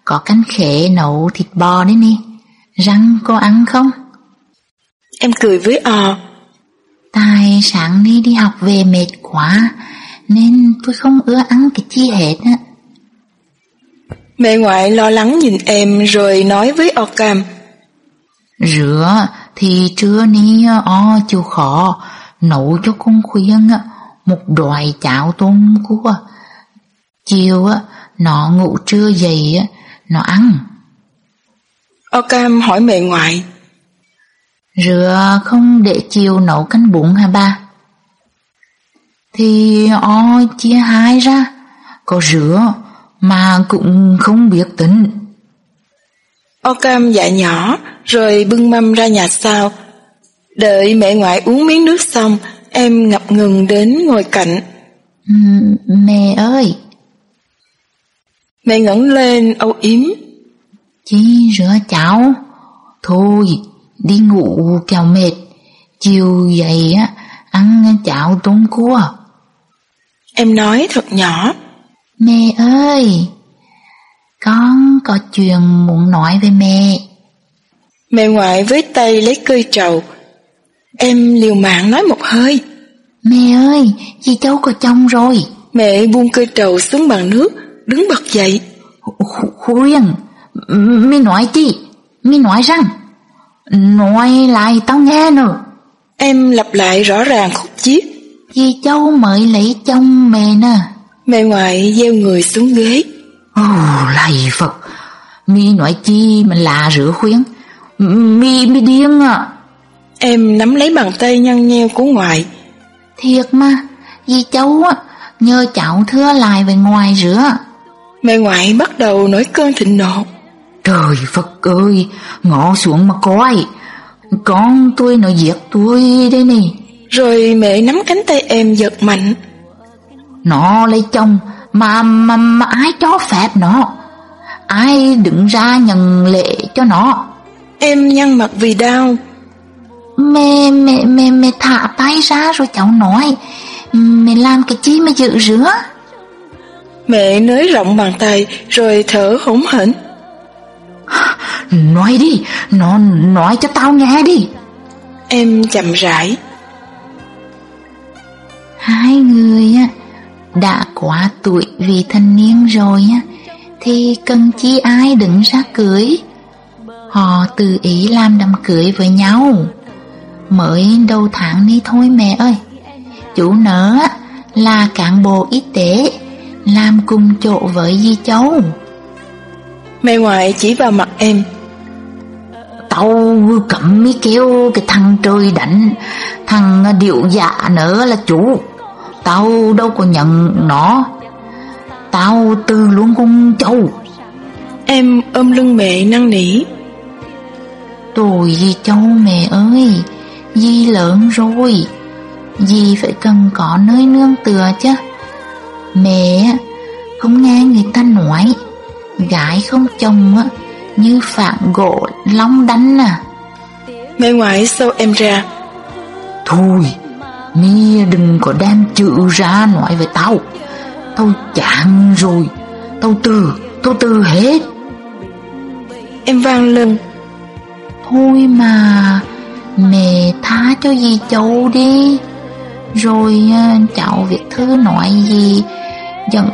Speaker 4: Có cánh khệ nấu thịt bò đấy ni. Răng cô ăn không?
Speaker 3: Em cười với O.
Speaker 4: Tài sáng ni đi học về mệt quá, Nên tôi không ưa ăn cái chi hết á.
Speaker 3: Mẹ ngoại lo lắng nhìn em rồi nói với Ocam
Speaker 4: Rửa thì trưa ni o chịu khó Nấu cho con khuyên một đoài cháo tôm cua. Chiều á nó ngủ trưa dậy nó ăn.
Speaker 3: Ocam hỏi mẹ ngoại
Speaker 4: Rửa không để chiều nấu canh bún hả ba? Thì o chia hai ra, có rửa mà cũng không biết tính.
Speaker 3: Ocam dạ nhỏ rồi bưng mâm ra nhà sau. Đợi mẹ ngoại uống miếng nước xong, em ngập ngừng đến ngồi cạnh.
Speaker 4: Mẹ ơi!
Speaker 3: Mẹ ngẩng lên âu yếm.
Speaker 4: Chi rửa cháo? Thôi, đi ngủ kẹo mệt, chiều dậy á ăn cháo tôm cua.
Speaker 3: Em nói thật nhỏ.
Speaker 4: Mẹ ơi, con có chuyện muốn nói với mẹ.
Speaker 3: Mẹ ngoại với tay lấy cơi trầu. Em liều mạng nói một hơi.
Speaker 4: Mẹ ơi, chị cháu có chồng rồi.
Speaker 3: Mẹ buông cơi trầu xuống bàn nước, đứng bật dậy.
Speaker 4: Khuyên, mi nói chi? Mi nói rằng Nói lại tao nghe nữa.
Speaker 3: Em lặp lại rõ ràng khúc chiết.
Speaker 4: Dì cháu mới lấy chồng mẹ nè.
Speaker 3: Mẹ ngoại gieo người xuống ghế.
Speaker 4: Ồ, lạy Phật. Mi nói chi mà lạ rửa khuyến. Mi mi điên à.
Speaker 3: Em nắm lấy bàn tay nhăn nheo của ngoại.
Speaker 4: Thiệt mà, dì cháu á, nhờ cháu thưa lại về ngoài rửa.
Speaker 3: Mẹ ngoại bắt đầu nổi cơn thịnh nộ.
Speaker 4: Trời Phật ơi, ngõ xuống mà coi. Con tôi nó giết tôi đây nè.
Speaker 3: Rồi mẹ nắm cánh tay em giật mạnh.
Speaker 4: Nó lấy chồng mà, mà, mà ai cho phép nó? Ai đứng ra nhận lệ cho nó?
Speaker 3: Em nhăn mặt vì đau.
Speaker 4: Mẹ, mẹ, mẹ, mẹ thả tay ra rồi cháu nói. Mẹ làm cái chi mà dự rửa?
Speaker 3: Mẹ nới rộng bàn tay rồi thở hổn hển.
Speaker 4: Nói đi, nó nói cho tao nghe đi.
Speaker 3: Em chậm rãi.
Speaker 4: Hai người á đã quá tuổi vì thanh niên rồi á thì cần chi ai đứng ra cưới. Họ tự ý làm đám cưới với nhau. Mới đầu tháng đi thôi mẹ ơi. Chú nỡ là cán bộ y tế làm cùng chỗ với Di Châu.
Speaker 3: Mẹ ngoại chỉ vào mặt em.
Speaker 4: Tao cẩm mi kêu cái thằng trời đánh. Thằng điệu dạ nữa là chủ. Tao đâu có nhận nó. Tao từ luôn con châu
Speaker 3: Em ôm lưng mẹ năn nỉ.
Speaker 4: Tôi Di Châu mẹ ơi Di lớn rồi Di phải cần có nơi nương tựa chứ. Mẹ không nghe người ta nói Gái không chồng á Như phạn gỗ long đánh à.
Speaker 3: Mẹ ngoại xô em ra?
Speaker 4: Thôi Mi đừng có đem chữ ra nói với tao. Tao chán rồi Tao từ Tao từ hết.
Speaker 3: Em vang lên.
Speaker 4: Thôi mà Mẹ tha cho dì cháu đi. Rồi cháu Việt Thư nói gì? Dẫn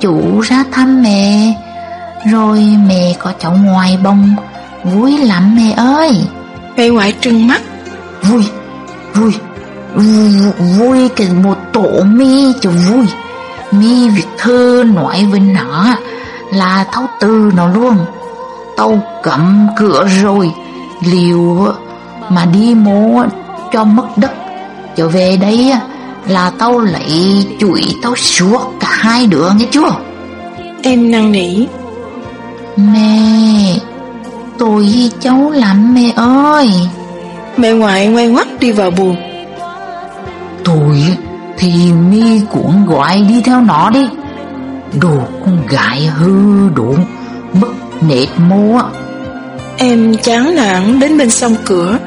Speaker 4: chủ ra thăm mẹ rồi mẹ có cháu ngoài bông Vui lắm mẹ ơi.
Speaker 3: Mẹ ngoại trừng mắt.
Speaker 4: Vui Vui. Vui cái một tổ mi cho vui. Mi việc thơ nói với nó Là thấu tư nó luôn. Tao cấm cửa rồi Liều mà đi mố cho mất đất. Trở về đây là tao lấy chuỗi tao suốt cả hai đứa nghe chưa?
Speaker 3: Em năn nỉ
Speaker 4: Mẹ Tôi với cháu lắm mẹ ơi.
Speaker 3: Mẹ ngoại ngoan ngoắt đi vào buồng
Speaker 4: Tôi thì mi cuộn gọi đi theo nó đi. Đồ con gái hư độn Mất nệt mua
Speaker 3: Em chán nản đến bên sông cửa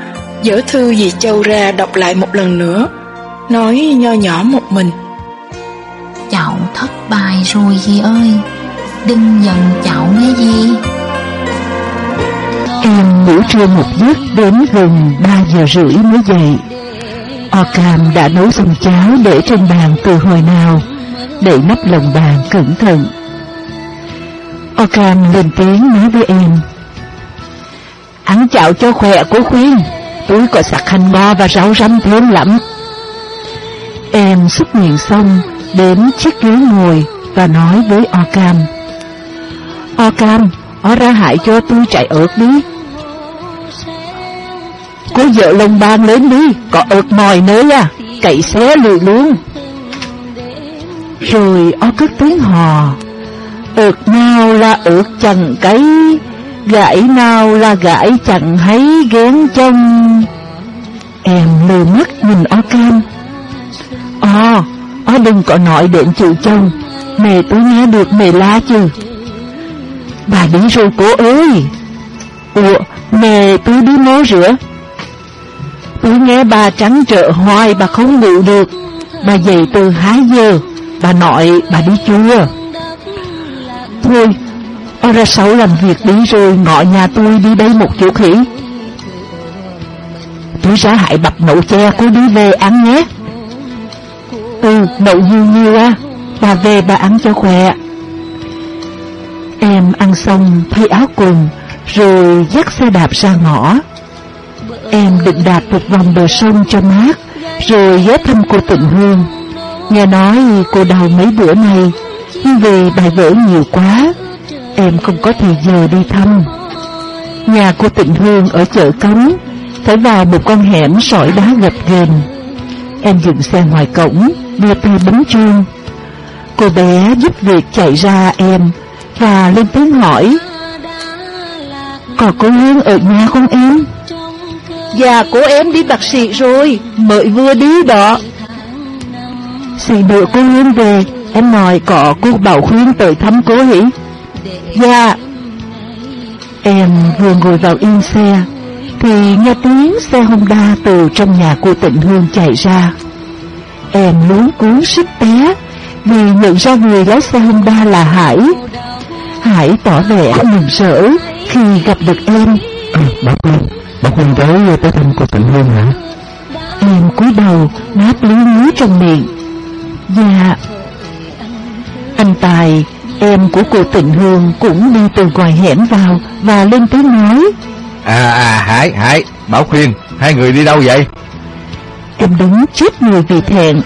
Speaker 3: Dở thư dì Châu ra đọc lại một lần nữa Nói nho nhỏ một mình.
Speaker 4: Cháu thất bại rồi dì ơi Đừng giận cháu nghe gì
Speaker 1: Em ngủ trưa một giấc đến gần 3 giờ rưỡi mới dậy Ocam đã nấu xong cháo để trên bàn từ hồi nào đậy nắp lồng bàn cẩn thận. Ocam lên tiếng nói với em. Ăn chảo cho khỏe của khuyên, Túi có sạc hành bo và rau răm thơm lắm. Em xúc miệng xong, đến chiếc ghế ngồi và nói với Ocam. O cam, o ra hại cho tôi chạy ớt đi. Có vợ lồng bang lớn đi, có ớt mòi nơi à, cậy xé lùi luôn. Rồi o cất tiếng hò, ướt nào là ướt chẳng cấy, gãi nào là gãi chẳng thấy ghén trong. Em lơ mắt nhìn o cam. o, o đừng có nói đến chữ chồng, mẹ tôi nghe được mẹ la chứ. Bà đi rồi cô ơi. Ủa, mẹ tôi đi mó rửa. Tôi nghe bà trắng trợ hoài bà không ngủ được. Bà dậy từ 2 giờ, bà nói bà đi chưa. Thôi, Ông ra sáu làm việc đi rồi ngọ nhà tôi đi đây một chút khỉ, Tôi ra hại bập nậu che cô đi về ăn nhé. Ừ, nậu nhiều nhiều á, bà về bà ăn cho khỏe. Em ăn xong thay áo quần, Rồi dắt xe đạp ra ngõ. Em định đạp một vòng bờ sông cho mát, Rồi ghé thăm cô Tịnh Hương. Nghe nói cô đau mấy bữa nay, Nhưng vì bài vở nhiều quá, Em không có thời giờ đi thăm. Nhà cô Tịnh Hương ở chợ Cống, Phải vào một con hẻm sỏi đá gập ghềnh. Em dựng xe ngoài cổng, Đưa tay bấm chuông. Cô bé giúp việc chạy ra em và lên tiếng hỏi Có cô Hương ở nhà không em? Dạ cô em đi bác sĩ rồi Mới vừa đi đó. Xì đợi cô Hương về Em nói có cô Bảo Khuyên tới thăm cô hỉ? Dạ. Em vừa ngồi vào yên xe Thì nghe tiếng xe Honda từ trong nhà cô Tịnh Hương chạy ra. Em luống cuốn sức té Vì nhận ra người lái xe Honda là Hải Hải tỏ vẻ mừng rỡ khi gặp được em.
Speaker 6: À, bà Quyên, bà Quyên tới tới thăm cô Tịnh Hương hả?
Speaker 1: Em cúi đầu ngáp lý nhú trong miệng. Dạ. Anh Tài, em của cô Tịnh Hương cũng đi từ ngoài hẻm vào và lên tiếng nói.
Speaker 6: À, à, Hải, Hải, Bảo Khuyên, hai người đi đâu vậy?
Speaker 1: Em đứng chết người vì thẹn,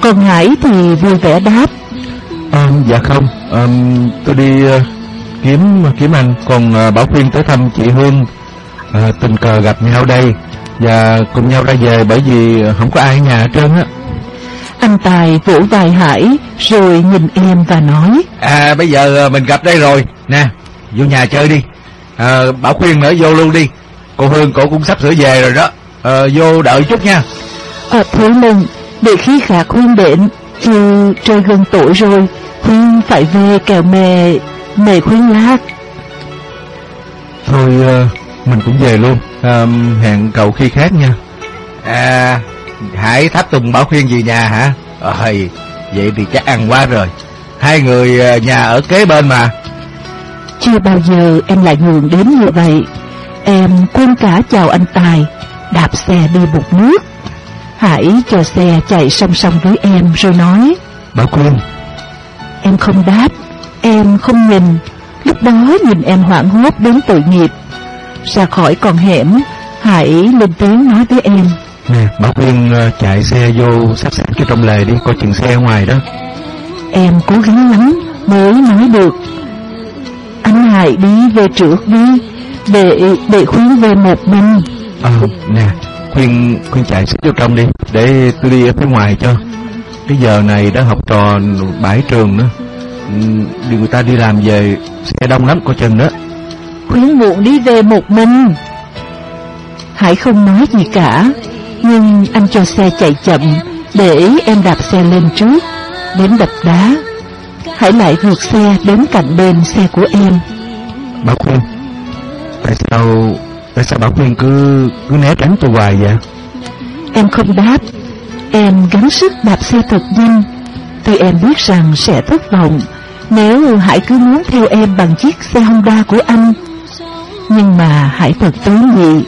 Speaker 1: còn Hải thì vui vẻ đáp.
Speaker 6: À, dạ không, à, tôi đi uh, kiếm kiếm anh, còn uh, Bảo Khuyên tới thăm chị Hương, à, tình cờ gặp nhau đây. Và cùng nhau ra về bởi vì không có ai ở nhà hết trơn á.
Speaker 1: Anh Tài vỗ vai Hải rồi nhìn em và nói.
Speaker 6: À bây giờ mình gặp đây rồi. Nè vô nhà chơi đi. À, Bảo Khuyên nữa vô luôn đi. Cô Hương cổ cũng sắp sửa về rồi đó. À, Vô đợi chút nha.
Speaker 1: À thôi mừng. Để khi khác Khuyên đến Chứ trời gần tuổi rồi Khuyên phải về kèo mẹ Mẹ Khuyên lát
Speaker 6: Thôi uh, mình cũng về luôn. À, Hẹn cậu khi khác nha. À Hải tháp tùng Bảo Khuyên về nhà hả? Ơi Vậy thì chắc ăn quá rồi. Hai người nhà ở kế bên mà.
Speaker 1: Chưa bao giờ em lại nhường đến như vậy. Em quên cả chào anh Tài Đạp xe đi một nước Hải cho xe chạy song song với em rồi nói.
Speaker 6: Bảo Quyên.
Speaker 1: Em không đáp Em không nhìn. Lúc đó nhìn em hoảng hốt đến tội nghiệp. Ra khỏi con hẻm Hải lên tiếng nói với em.
Speaker 6: Nè Bảo Quyên chạy xe vô sắp sẵn cái trong lề đi Coi chừng xe ngoài đó.
Speaker 1: Em cố gắng lắm mới nói được. Anh Hải đi về trước đi Để để khuyên về một mình.
Speaker 6: Ờ nè Khuyên khuyên chạy xích vô trong đi Để tôi đi ở phía ngoài cho. Cái giờ này đã học trò bãi trường nữa. Đi người ta đi làm về Xe đông lắm coi chừng đó.
Speaker 1: Khuyến muộn đi về một mình. Hải không nói gì cả Nhưng anh cho xe chạy chậm Để em đạp xe lên trước Đến đập đá. Hải lại vượt xe đến cạnh bên xe của em.
Speaker 6: Bảo Khuyên Tại sao Tại sao Bảo Quyên cứ cứ né tránh tôi hoài vậy?
Speaker 1: Em không đáp. Em gắng sức đạp xe thật nhanh. Tuy em biết rằng sẽ thất vọng Nếu Hải cứ muốn theo em bằng chiếc xe Honda của anh. Nhưng mà Hải thật tối nhị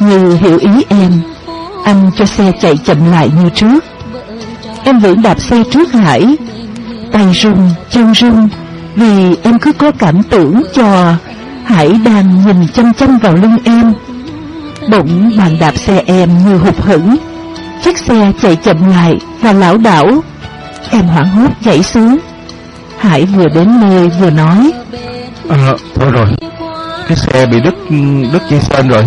Speaker 1: Như hiểu ý em. Anh cho xe chạy chậm lại như trước. Em vẫn đạp xe trước Hải. Tay run, chân run Vì em cứ có cảm tưởng cho Hải đang nhìn chăm chăm vào lưng em. Bỗng bàn đạp xe em như hụt hẫng. Chiếc xe chạy chậm lại và lão đảo. Em hoảng hốt nhảy xuống. Hải vừa đến nơi vừa nói.
Speaker 6: À, Thôi rồi. Cái xe bị đứt đứt dây sơn rồi.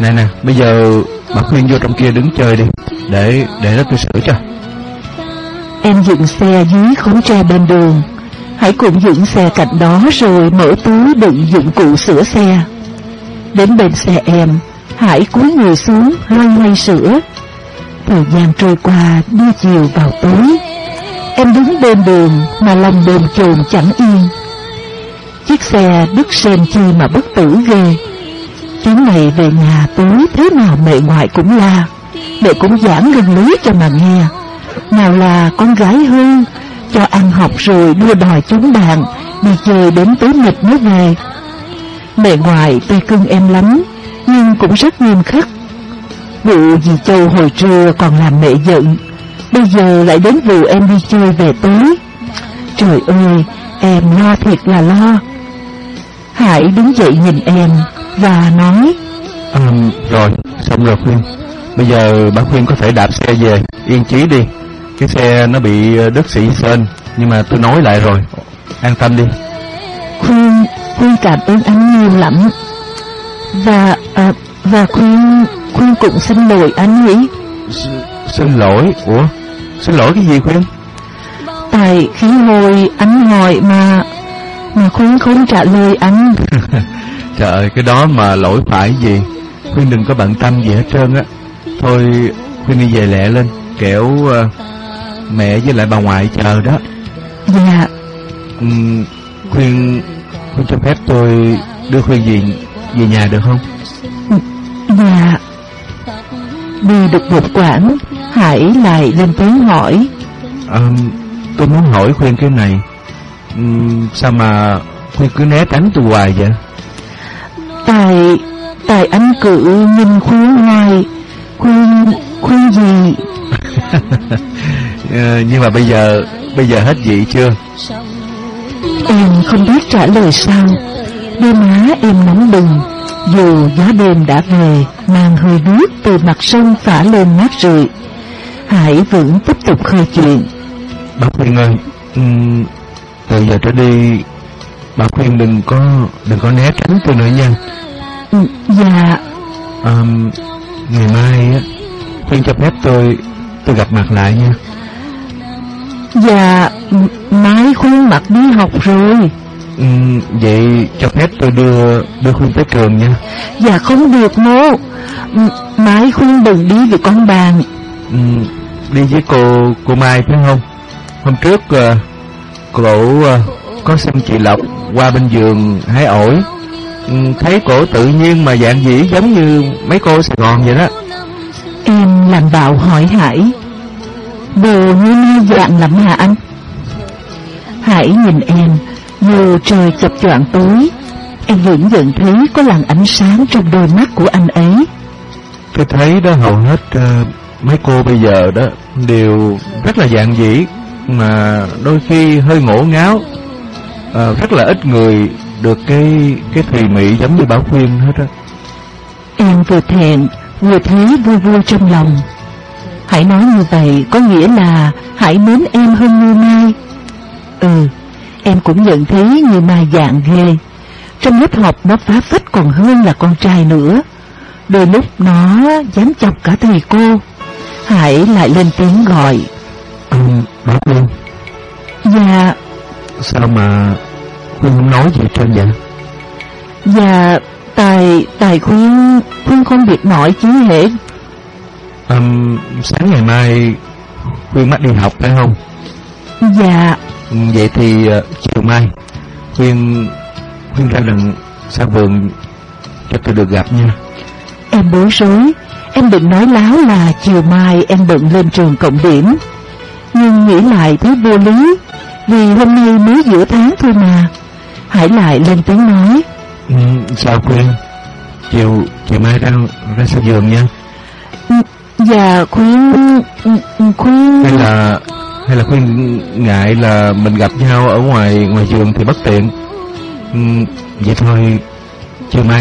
Speaker 6: Nè nè bây giờ bà Khuyên vô trong kia đứng chơi đi. Để để nó tôi sửa cho.
Speaker 1: Em dựng xe dưới khóm tre bên đường hãy cùng dựng xe cạnh đó rồi mở túi đựng dụng cụ sửa xe. Đến bên xe em, Hải cúi người xuống, loay hoay sửa. Thời gian trôi qua đưa chiều vào tối. Em đứng bên đường mà lòng bồn chồn chẳng yên. Chiếc xe đứt sen chi mà bất tử ghê. Chuyến này về nhà tối thế nào mẹ ngoại cũng la. Mẹ cũng giảng gần lý cho mà nghe. Nào là con gái hư cho ăn học rồi đua đòi chúng bạn Đi chơi đến tối mịt mới về. Mẹ ngoại tuy cưng em lắm Nhưng cũng rất nghiêm khắc. Vụ dì Châu hồi trưa còn làm mẹ giận Bây giờ lại đến vụ em đi chơi về tối. Trời ơi Em lo thiệt là lo. Hải đứng dậy nhìn em Và nói
Speaker 6: à, Rồi xong rồi Khuyên. Bây giờ bà Khuyên có thể đạp xe về Yên chí đi. Cái xe nó bị đứt xị sên Nhưng mà tôi nói lại rồi. An tâm đi.
Speaker 1: Khuyên Khuyên cảm ơn anh nhiều lắm. Và à, Và Khuyên Khuyên cũng xin lỗi anh nhỉ?
Speaker 6: S Xin lỗi? Ủa? Xin lỗi cái gì Khuyên
Speaker 1: Tại khi hồi anh hỏi mà Mà Khuyên không trả lời anh.
Speaker 6: Trời ơi cái đó mà lỗi phải gì? Khuyên đừng có bận tâm gì hết trơn á. Thôi Khuyên đi về lẹ lên. Kẻo uh, mẹ với lại bà ngoại chờ đó.
Speaker 1: Dạ.
Speaker 6: Uhm, Khuyên Khuyên cho phép tôi đưa Khuyên về, về nhà được không?
Speaker 1: Dạ. Đi được một quãng Hải lại lên tiếng hỏi.
Speaker 6: À, Tôi muốn hỏi Khuyên cái này. Uhm, Sao mà Khuyên cứ né tránh tôi hoài vậy?
Speaker 1: Tại Tại anh cứ nhìn khuyên hoài Khuyên Khuyên gì
Speaker 6: à, Nhưng mà bây giờ Bây giờ hết vị chưa?
Speaker 1: Em không biết trả lời sao. Đôi má em nóng bừng. Dù gió đêm đã về Mang hơi nước từ mặt sông phả lên mát rượi. Hải vẫn tiếp tục khơi chuyện.
Speaker 6: Bà Khuyên ơi um, Từ giờ trở đi Bà Khuyên đừng có Đừng có né tránh tôi nữa nha.
Speaker 1: Dạ.
Speaker 6: Um, Ngày mai á Khuyên cho phép tôi Tôi gặp mặt lại nha
Speaker 1: Dạ Mai Khuyên mặt đi học rồi.
Speaker 6: Ừ, Vậy cho phép tôi đưa Đưa Khuyên tới trường nha.
Speaker 1: Dạ không được mô. Mai Khuyên đừng đi với con bàn
Speaker 6: ừ, Đi với cô Cô Mai phải không? Hôm trước uh, Cổ uh, có xem chị Lộc Qua bên giường hái ổi. Ừ, Thấy cổ tự nhiên mà dạng dĩ Giống như mấy cô Sài Gòn vậy đó.
Speaker 1: Em làm bạo hỏi Hải Đồ như ma dạng lắm hả anh Hải nhìn em Như trời chập choạng tối Em vẫn nhận thấy có làn ánh sáng trong đôi mắt của anh ấy
Speaker 6: Tôi thấy đó hầu hết uh, mấy cô bây giờ đó đều rất là dạng dĩ mà đôi khi hơi ngổ ngáo uh, rất là ít người được cái cái thùy mị giống như Bảo Khuyên hết á.
Speaker 1: Em vừa thẹn vừa thấy vui vui trong lòng. Hãy nói như vậy có nghĩa là Hãy mến em hơn Như Mai. Ừ, em cũng nhận thấy Như Mai dạng ghê. Trong lớp học nó phá phách còn hơn là con trai nữa. Đôi lúc nó dám chọc cả thầy cô. Hải lại lên tiếng gọi.
Speaker 6: Ừ, Bảo Khuyên.
Speaker 1: Dạ.
Speaker 6: Sao mà Khuyên không nói gì trơn vậy?
Speaker 1: Dạ, tài, tài khuyên, khuyên không biết nói chứ hễ.
Speaker 6: Um, sáng ngày mai Khuyên mắt đi học phải không?
Speaker 1: Dạ.
Speaker 6: Vậy thì uh, chiều mai Khuyên Khuyên ra đừng xa vườn cho tôi được gặp nha.
Speaker 1: Em bối rối, em định nói láo là chiều mai em bận lên trường cộng điểm. Nhưng nghĩ lại thấy vô lý, vì hôm nay mới giữa tháng thôi mà. Hải lại lên tiếng nói.
Speaker 6: Ừ, sao khuyên? Chiều chiều mai ra ra xa giường nha.
Speaker 1: Dạ khuyên ừ, ừ, khuyên
Speaker 6: Hay là hay là Khuyên ngại là mình gặp nhau ở ngoài ngoài giường thì bất tiện. Ừ, vậy thôi, chiều mai